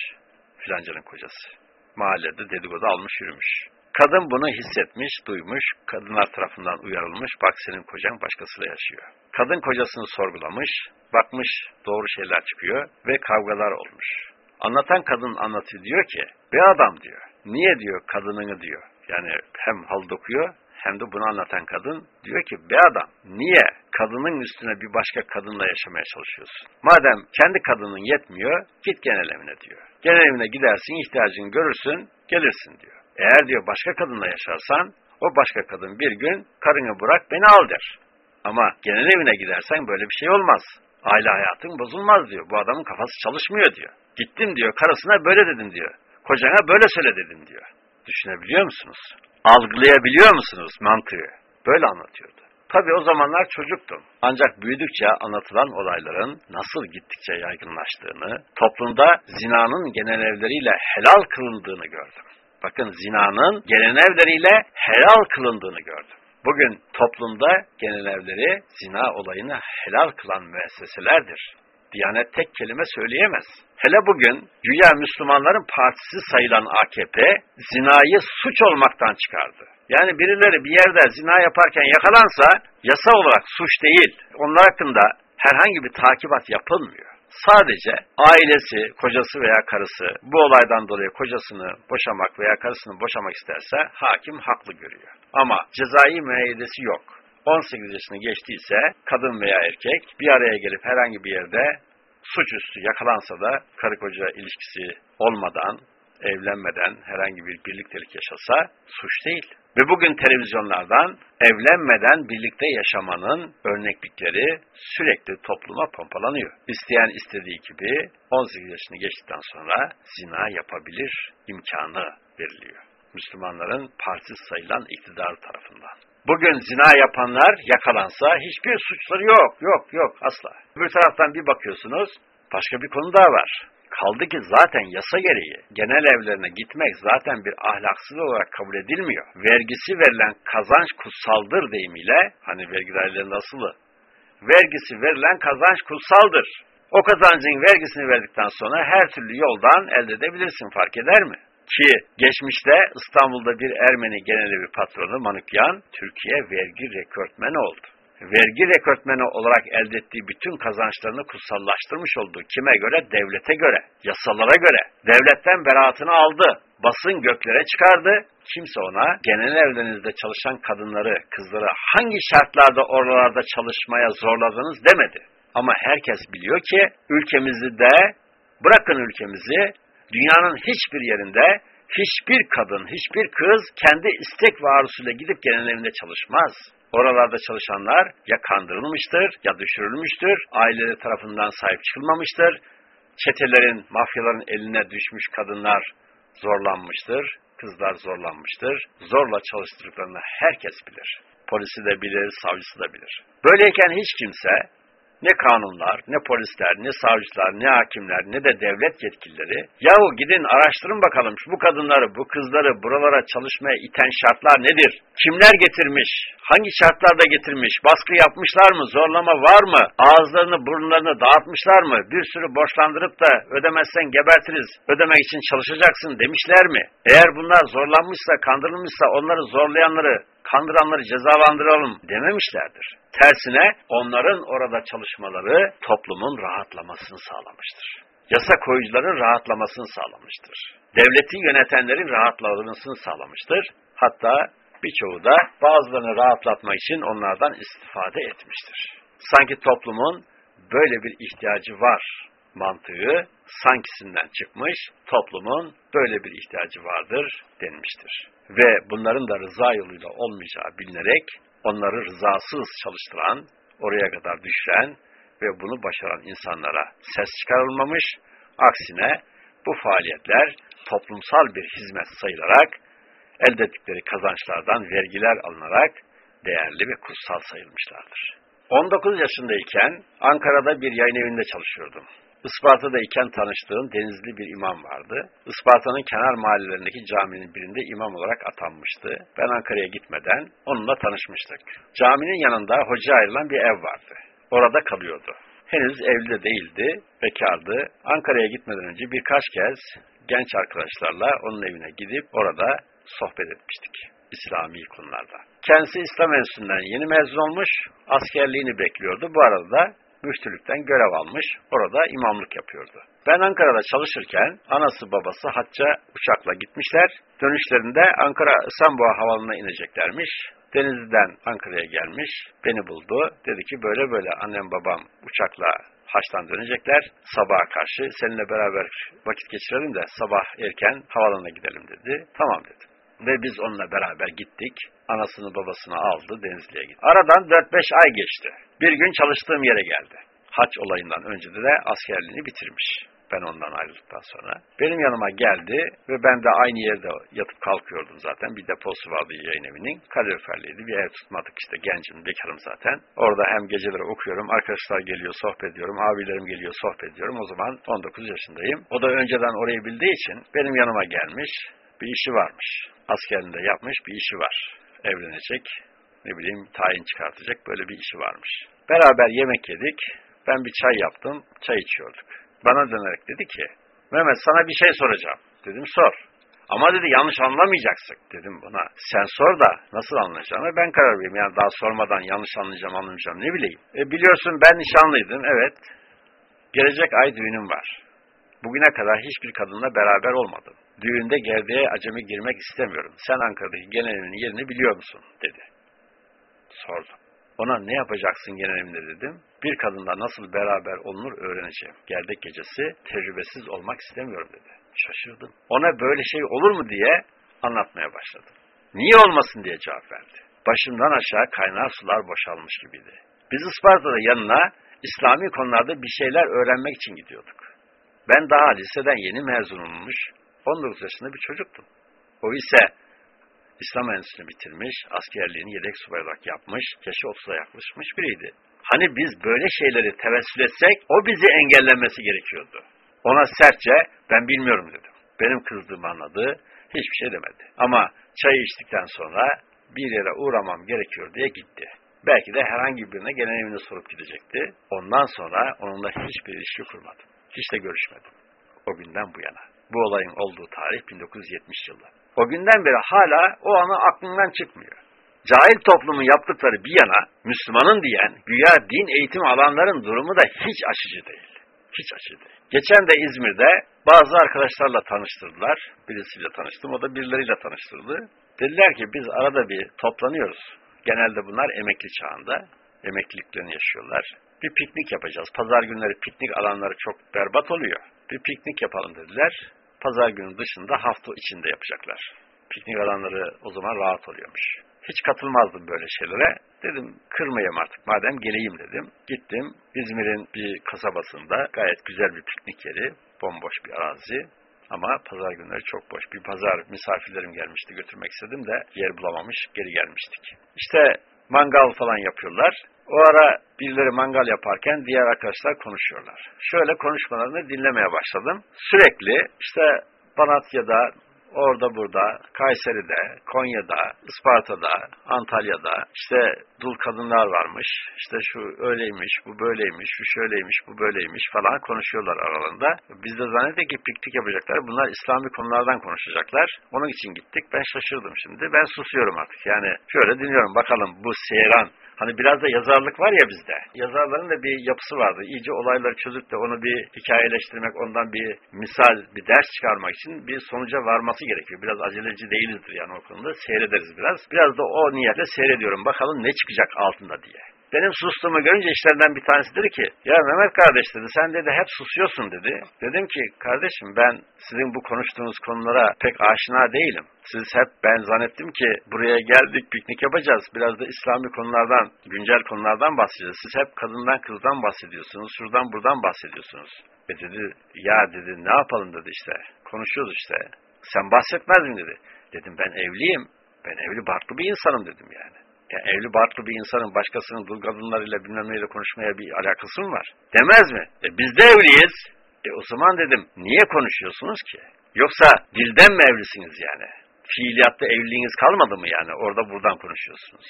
Filancanın kocası. Mahallede dedikodu almış yürümüş. Kadın bunu hissetmiş, duymuş, kadınlar tarafından uyarılmış, bak senin kocan başkasıyla yaşıyor. Kadın kocasını sorgulamış, bakmış doğru şeyler çıkıyor ve kavgalar olmuş. Anlatan kadın anlatıyor diyor ki, be adam diyor, niye diyor kadınını diyor, yani hem hal dokuyor hem de bunu anlatan kadın diyor ki be adam niye kadının üstüne bir başka kadınla yaşamaya çalışıyorsun? Madem kendi kadının yetmiyor git genel evine diyor. Genel evine gidersin ihtiyacını görürsün gelirsin diyor. Eğer diyor başka kadınla yaşarsan o başka kadın bir gün karını bırak beni al der. Ama genel evine gidersen böyle bir şey olmaz. Aile hayatın bozulmaz diyor. Bu adamın kafası çalışmıyor diyor. Gittim diyor karısına böyle dedim diyor. Kocana böyle söyle dedim diyor. Düşünebiliyor musunuz? Algılayabiliyor musunuz mantığı? Böyle anlatıyordu. Tabii o zamanlar çocuktum. Ancak büyüdükçe anlatılan olayların nasıl gittikçe yaygınlaştığını, toplumda zinanın genel evleriyle helal kılındığını gördüm. Bakın zinanın genel evleriyle helal kılındığını gördüm. Bugün toplumda genel evleri zina olayını helal kılan müesseselerdir. Diyanet tek kelime söyleyemez. Hele bugün güya Müslümanların partisi sayılan AKP zinayı suç olmaktan çıkardı. Yani birileri bir yerde zina yaparken yakalansa yasa olarak suç değil. Onlar hakkında herhangi bir takibat yapılmıyor. Sadece ailesi, kocası veya karısı bu olaydan dolayı kocasını boşamak veya karısını boşamak isterse hakim haklı görüyor. Ama cezai müeyyidesi yok. 18 yaşını geçtiyse kadın veya erkek bir araya gelip herhangi bir yerde suçüstü yakalansa da karı koca ilişkisi olmadan, evlenmeden herhangi bir birliktelik yaşasa suç değil. Ve bugün televizyonlardan evlenmeden birlikte yaşamanın örneklikleri sürekli topluma pompalanıyor. İsteyen istediği gibi 18 yaşını geçtikten sonra zina yapabilir imkanı veriliyor. Müslümanların partisiz sayılan iktidar tarafından. Bugün zina yapanlar yakalansa hiçbir suçları yok, yok, yok asla. Bir taraftan bir bakıyorsunuz başka bir konu daha var. Kaldı ki zaten yasa gereği genel evlerine gitmek zaten bir ahlaksız olarak kabul edilmiyor. Vergisi verilen kazanç kutsaldır deyimiyle, hani vergi dairelerinde asılı, vergisi verilen kazanç kutsaldır. O kazancın vergisini verdikten sonra her türlü yoldan elde edebilirsin fark eder mi? Ki geçmişte İstanbul'da bir Ermeni genelevi patronu Manukyan, Türkiye vergi rekortmeni oldu. Vergi rekortmeni olarak elde ettiği bütün kazançlarını kutsallaştırmış olduğu kime göre? Devlete göre, yasalara göre. Devletten beraatını aldı, basın göklere çıkardı. Kimse ona genel evlerinizde çalışan kadınları, kızları hangi şartlarda oralarda çalışmaya zorladınız demedi. Ama herkes biliyor ki ülkemizi de, bırakın ülkemizi, dünyanın hiçbir yerinde hiçbir kadın, hiçbir kız kendi istek ve arzusuyla gidip genel evinde çalışmaz. Oralarda çalışanlar ya kandırılmıştır ya düşürülmüştür, aileleri tarafından sahip çıkılmamıştır, çetelerin, mafyaların eline düşmüş kadınlar zorlanmıştır, kızlar zorlanmıştır, zorla çalıştırdıklarını herkes bilir. Polisi de bilir, savcısı da bilir. Böyleyken hiç kimse ne kanunlar, ne polisler, ne savcılar, ne hakimler, ne de devlet yetkilileri, yahu gidin araştırın bakalım bu kadınları, bu kızları buralara çalışmaya iten şartlar nedir? Kimler getirmiş? Hangi şartlarda getirmiş? Baskı yapmışlar mı? Zorlama var mı? Ağızlarını, burunlarını dağıtmışlar mı? Bir sürü borçlandırıp da ödemezsen gebertiriz, ödemek için çalışacaksın demişler mi? Eğer bunlar zorlanmışsa, kandırılmışsa onları zorlayanları, kandıranları cezalandıralım dememişlerdir. Tersine onların orada çalışmaları toplumun rahatlamasını sağlamıştır. Yasa koyucuların rahatlamasını sağlamıştır. Devleti yönetenlerin rahatlamasını sağlamıştır. Hatta birçoğu da bazılarını rahatlatmak için onlardan istifade etmiştir. Sanki toplumun böyle bir ihtiyacı var mantığı sankisinden çıkmış, toplumun böyle bir ihtiyacı vardır denmiştir. Ve bunların da rıza yoluyla olmayacağı bilinerek onları rızasız çalıştıran, oraya kadar düşen ve bunu başaran insanlara ses çıkarılmamış, aksine bu faaliyetler toplumsal bir hizmet sayılarak elde ettikleri kazançlardan vergiler alınarak değerli ve kutsal sayılmışlardır. 19 yaşındayken Ankara'da bir yayın evinde çalışıyordum. Isparta'da iken tanıştığım Denizli bir imam vardı. Isparta'nın kenar mahallelerindeki caminin birinde imam olarak atanmıştı. Ben Ankara'ya gitmeden onunla tanışmıştık. Caminin yanında hoca ayrılan bir ev vardı. Orada kalıyordu. Henüz evli de değildi, bekardı. Ankara'ya gitmeden önce birkaç kez genç arkadaşlarla onun evine gidip orada sohbet etmiştik. İslami konularda. Kendisi İslam Enstitüsü'nden yeni mezun olmuş, askerliğini bekliyordu. Bu arada müftülükten görev almış, orada imamlık yapıyordu. Ben Ankara'da çalışırken anası babası hacca uçakla gitmişler. Dönüşlerinde Ankara Esenboğa Havalı'na ineceklermiş. Denizli'den Ankara'ya gelmiş, beni buldu. Dedi ki böyle böyle annem babam uçakla Haç'tan dönecekler. Sabaha karşı seninle beraber vakit geçirelim de sabah erken havalanına gidelim dedi. Tamam dedim. Ve biz onunla beraber gittik. Anasını babasını aldı Denizli'ye gitti. Aradan 4-5 ay geçti. Bir gün çalıştığım yere geldi. Haç olayından önce de askerliğini bitirmiş. Ben ondan ayrıldıktan sonra. Benim yanıma geldi ve ben de aynı yerde yatıp kalkıyordum zaten. Bir deposu vardı yayın evinin. Kaloriferliydi. Bir ev tutmadık işte gencim, bekarım zaten. Orada hem geceleri okuyorum, arkadaşlar geliyor, sohbet ediyorum, abilerim geliyor, sohbet ediyorum. O zaman 19 yaşındayım. O da önceden orayı bildiği için benim yanıma gelmiş. Bir işi varmış. Askerinde yapmış bir işi var. Evlenecek, ne bileyim tayin çıkartacak böyle bir işi varmış. Beraber yemek yedik. Ben bir çay yaptım, çay içiyorduk. Bana dönerek dedi ki, Mehmet sana bir şey soracağım. Dedim sor. Ama dedi yanlış anlamayacaksın dedim buna. Sen sor da nasıl anlayacağımı ben karar vereyim. Yani daha sormadan yanlış anlayacağım anlamayacağım ne bileyim. E biliyorsun ben nişanlıydım evet. Gelecek ay düğünüm var. Bugüne kadar hiçbir kadınla beraber olmadım. Düğünde gerdeğe acemi girmek istemiyorum. Sen Ankara'daki genelimin yerini biliyor musun? dedi. Sordum. Ona ne yapacaksın genelimde dedim. Bir kadınla nasıl beraber olunur öğreneceğim. Gerdek gecesi tecrübesiz olmak istemiyorum dedi. Şaşırdım. Ona böyle şey olur mu diye anlatmaya başladım. Niye olmasın diye cevap verdi. Başımdan aşağı kaynar sular boşalmış gibiydi. Biz Isparta'da yanına İslami konularda bir şeyler öğrenmek için gidiyorduk. Ben daha liseden yeni mezun olmuş, 19 yaşında bir çocuktum. O ise İslam Enstitüsü'nü bitirmiş, askerliğini yedek subay olarak yapmış, yaşı 30'a yaklaşmış biriydi. Hani biz böyle şeyleri tevessül etsek, o bizi engellemesi gerekiyordu. Ona sertçe, ben bilmiyorum dedim. Benim kızdığımı anladı, hiçbir şey demedi. Ama çayı içtikten sonra bir yere uğramam gerekiyor diye gitti. Belki de herhangi birine gelen evini sorup gidecekti. Ondan sonra onunla hiçbir ilişki kurmadım. Hiç de görüşmedim. O günden bu yana. Bu olayın olduğu tarih 1970 yılı. O günden beri hala o anı aklından çıkmıyor. Cahil toplumun yaptıkları bir yana, Müslümanın diyen, güya din eğitimi alanların durumu da hiç açıcı değil. Hiç açıcı değil. Geçen de İzmir'de bazı arkadaşlarla tanıştırdılar. Birisiyle tanıştım, o da birileriyle tanıştırdı. Dediler ki biz arada bir toplanıyoruz. Genelde bunlar emekli çağında. Emekliliklerini yaşıyorlar. Bir piknik yapacağız. Pazar günleri piknik alanları çok berbat oluyor. Bir piknik yapalım dediler pazar günü dışında hafta içinde yapacaklar. Piknik alanları o zaman rahat oluyormuş. Hiç katılmazdım böyle şeylere. Dedim kırmayayım artık madem geleyim dedim. Gittim İzmir'in bir kasabasında gayet güzel bir piknik yeri. Bomboş bir arazi. Ama pazar günleri çok boş. Bir pazar misafirlerim gelmişti götürmek istedim de yer bulamamış geri gelmiştik. İşte mangal falan yapıyorlar. O ara birileri mangal yaparken diğer arkadaşlar konuşuyorlar. Şöyle konuşmalarını dinlemeye başladım. Sürekli işte Banatya'da, orada burada, Kayseri'de, Konya'da, Isparta'da, Antalya'da işte dul kadınlar varmış. İşte şu öyleymiş, bu böyleymiş, şu şöyleymiş, bu böyleymiş falan konuşuyorlar aralarında. Biz de zannettik ki piknik yapacaklar. Bunlar İslami konulardan konuşacaklar. Onun için gittik. Ben şaşırdım şimdi. Ben susuyorum artık. Yani şöyle dinliyorum. Bakalım bu seyran Hani biraz da yazarlık var ya bizde. Yazarların da bir yapısı vardı. İyice olayları çözüp de onu bir hikayeleştirmek, ondan bir misal, bir ders çıkarmak için bir sonuca varması gerekiyor. Biraz aceleci değilizdir yani o konuda. Seyrederiz biraz. Biraz da o niyetle seyrediyorum. Bakalım ne çıkacak altında diye. Benim sustuğumu görünce işlerden bir tanesi dedi ki, ya Mehmet kardeş dedi, sen dedi hep susuyorsun dedi. Dedim ki, kardeşim ben sizin bu konuştuğunuz konulara pek aşina değilim. Siz hep ben zannettim ki buraya geldik piknik yapacağız. Biraz da İslami konulardan, güncel konulardan bahsedeceğiz. Siz hep kadından kızdan bahsediyorsunuz, şuradan buradan bahsediyorsunuz. E dedi, ya dedi ne yapalım dedi işte. Konuşuyoruz işte. Sen bahsetmezdin dedi. Dedim ben evliyim. Ben evli barklı bir insanım dedim yani. Yani evli barklı bir insanın başkasının dul kadınlarıyla bilmem neyle konuşmaya bir alakası mı var? Demez mi? E biz de evliyiz. E o zaman dedim niye konuşuyorsunuz ki? Yoksa dilden mi evlisiniz yani? Fiiliyatta evliliğiniz kalmadı mı yani? Orada buradan konuşuyorsunuz.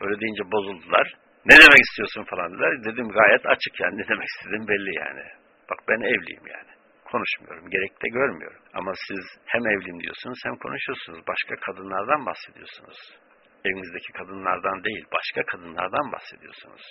Öyle deyince bozuldular. Ne demek istiyorsun falan dediler. Dedim gayet açık yani ne demek istediğim belli yani. Bak ben evliyim yani. Konuşmuyorum. Gerek de görmüyorum. Ama siz hem evliyim diyorsunuz hem konuşuyorsunuz. Başka kadınlardan bahsediyorsunuz evinizdeki kadınlardan değil, başka kadınlardan bahsediyorsunuz.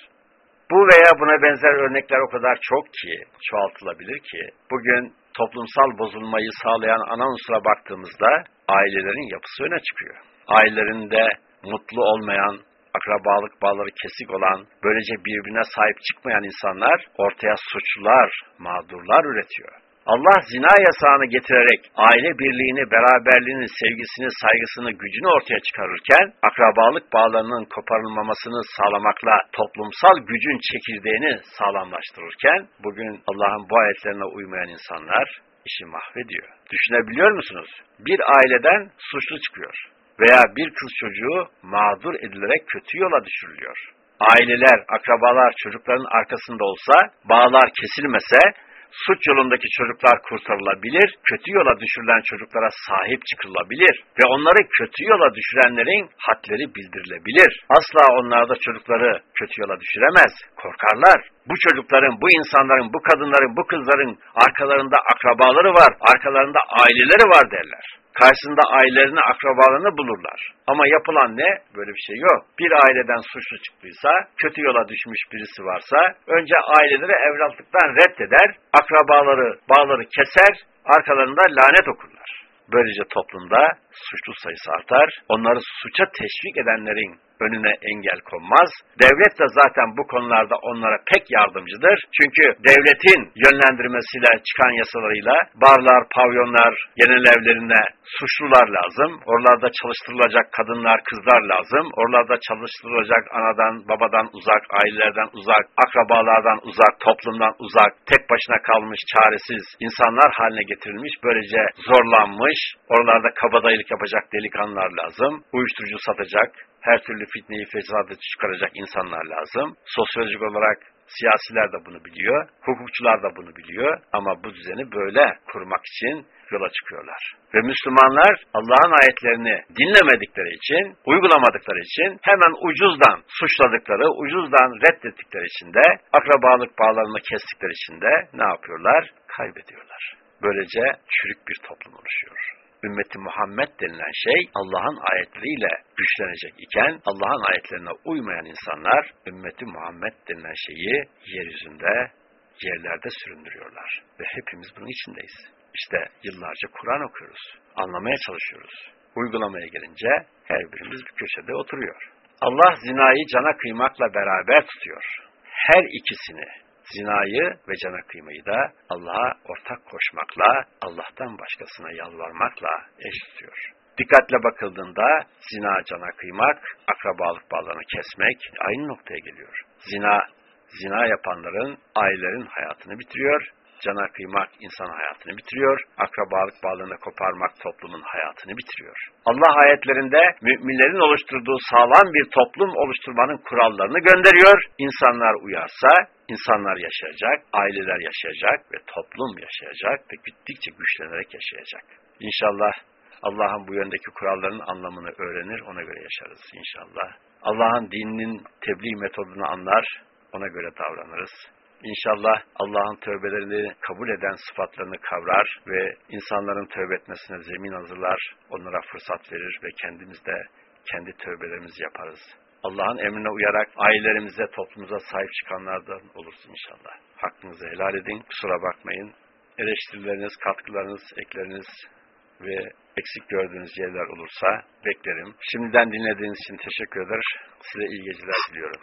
Bu veya buna benzer örnekler o kadar çok ki, çoğaltılabilir ki, bugün toplumsal bozulmayı sağlayan ana unsura baktığımızda ailelerin yapısı öne çıkıyor. Ailelerinde mutlu olmayan, akrabalık bağları kesik olan, böylece birbirine sahip çıkmayan insanlar ortaya suçlular, mağdurlar üretiyor. Allah zina yasağını getirerek aile birliğini, beraberliğini, sevgisini, saygısını, gücünü ortaya çıkarırken, akrabalık bağlarının koparılmamasını sağlamakla toplumsal gücün çekirdeğini sağlamlaştırırken, bugün Allah'ın bu ayetlerine uymayan insanlar işi mahvediyor. Düşünebiliyor musunuz? Bir aileden suçlu çıkıyor veya bir kız çocuğu mağdur edilerek kötü yola düşürülüyor. Aileler, akrabalar çocukların arkasında olsa, bağlar kesilmese, suç yolundaki çocuklar kurtarılabilir, kötü yola düşürülen çocuklara sahip çıkılabilir ve onları kötü yola düşürenlerin hadleri bildirilebilir. Asla onlar da çocukları kötü yola düşüremez, korkarlar. Bu çocukların, bu insanların, bu kadınların, bu kızların arkalarında akrabaları var, arkalarında aileleri var derler karşısında ailelerini, akrabalarını bulurlar. Ama yapılan ne? Böyle bir şey yok. Bir aileden suçlu çıktıysa, kötü yola düşmüş birisi varsa, önce aileleri evlatlıktan reddeder, akrabaları, bağları keser, arkalarında lanet okurlar. Böylece toplumda suçlu sayısı artar, onları suça teşvik edenlerin önüne engel konmaz. Devlet de zaten bu konularda onlara pek yardımcıdır. Çünkü devletin yönlendirmesiyle çıkan yasalarıyla barlar, pavyonlar, genel evlerine suçlular lazım. Oralarda çalıştırılacak kadınlar, kızlar lazım. Oralarda çalıştırılacak anadan, babadan uzak, ailelerden uzak, akrabalardan uzak, toplumdan uzak, tek başına kalmış, çaresiz insanlar haline getirilmiş. Böylece zorlanmış, oralarda kabadayılık yapacak delikanlılar lazım. Uyuşturucu satacak, her türlü fitneyi, fesadı çıkaracak insanlar lazım. Sosyolojik olarak siyasiler de bunu biliyor, hukukçular da bunu biliyor ama bu düzeni böyle kurmak için yola çıkıyorlar. Ve Müslümanlar Allah'ın ayetlerini dinlemedikleri için, uygulamadıkları için hemen ucuzdan suçladıkları, ucuzdan reddettikleri için de akrabalık bağlarını kestikleri için de ne yapıyorlar? Kaybediyorlar. Böylece çürük bir toplum oluşuyor ümmeti Muhammed denilen şey Allah'ın ayetleriyle güçlenecek iken Allah'ın ayetlerine uymayan insanlar ümmeti Muhammed denilen şeyi yeryüzünde yerlerde süründürüyorlar. Ve hepimiz bunun içindeyiz. İşte yıllarca Kur'an okuyoruz. Anlamaya çalışıyoruz. Uygulamaya gelince her birimiz bir köşede oturuyor. Allah zinayı cana kıymakla beraber tutuyor. Her ikisini zinayı ve cana kıymayı da Allah'a ortak koşmakla, Allah'tan başkasına yalvarmakla eş. Dikkatle bakıldığında zina cana kıymak, akrabalık bağlarını kesmek aynı noktaya geliyor. Zina, zina yapanların ailelerin hayatını bitiriyor, cana kıymak insan hayatını bitiriyor. Akrabalık bağlarını koparmak toplumun hayatını bitiriyor. Allah ayetlerinde müminlerin oluşturduğu sağlam bir toplum oluşturmanın kurallarını gönderiyor. İnsanlar uyarsa insanlar yaşayacak, aileler yaşayacak ve toplum yaşayacak ve gittikçe güçlenerek yaşayacak. İnşallah Allah'ın bu yöndeki kurallarının anlamını öğrenir, ona göre yaşarız inşallah. Allah'ın dininin tebliğ metodunu anlar, ona göre davranırız. İnşallah Allah'ın tövbelerini kabul eden sıfatlarını kavrar ve insanların tövbe etmesine zemin hazırlar, onlara fırsat verir ve kendimiz de kendi tövbelerimizi yaparız. Allah'ın emrine uyarak ailelerimize, toplumuza sahip çıkanlardan olursun inşallah. Hakkınızı helal edin, kusura bakmayın. Eleştirileriniz, katkılarınız, ekleriniz ve eksik gördüğünüz yerler olursa beklerim. Şimdiden dinlediğiniz için teşekkür eder. Size iyi geceler diliyorum.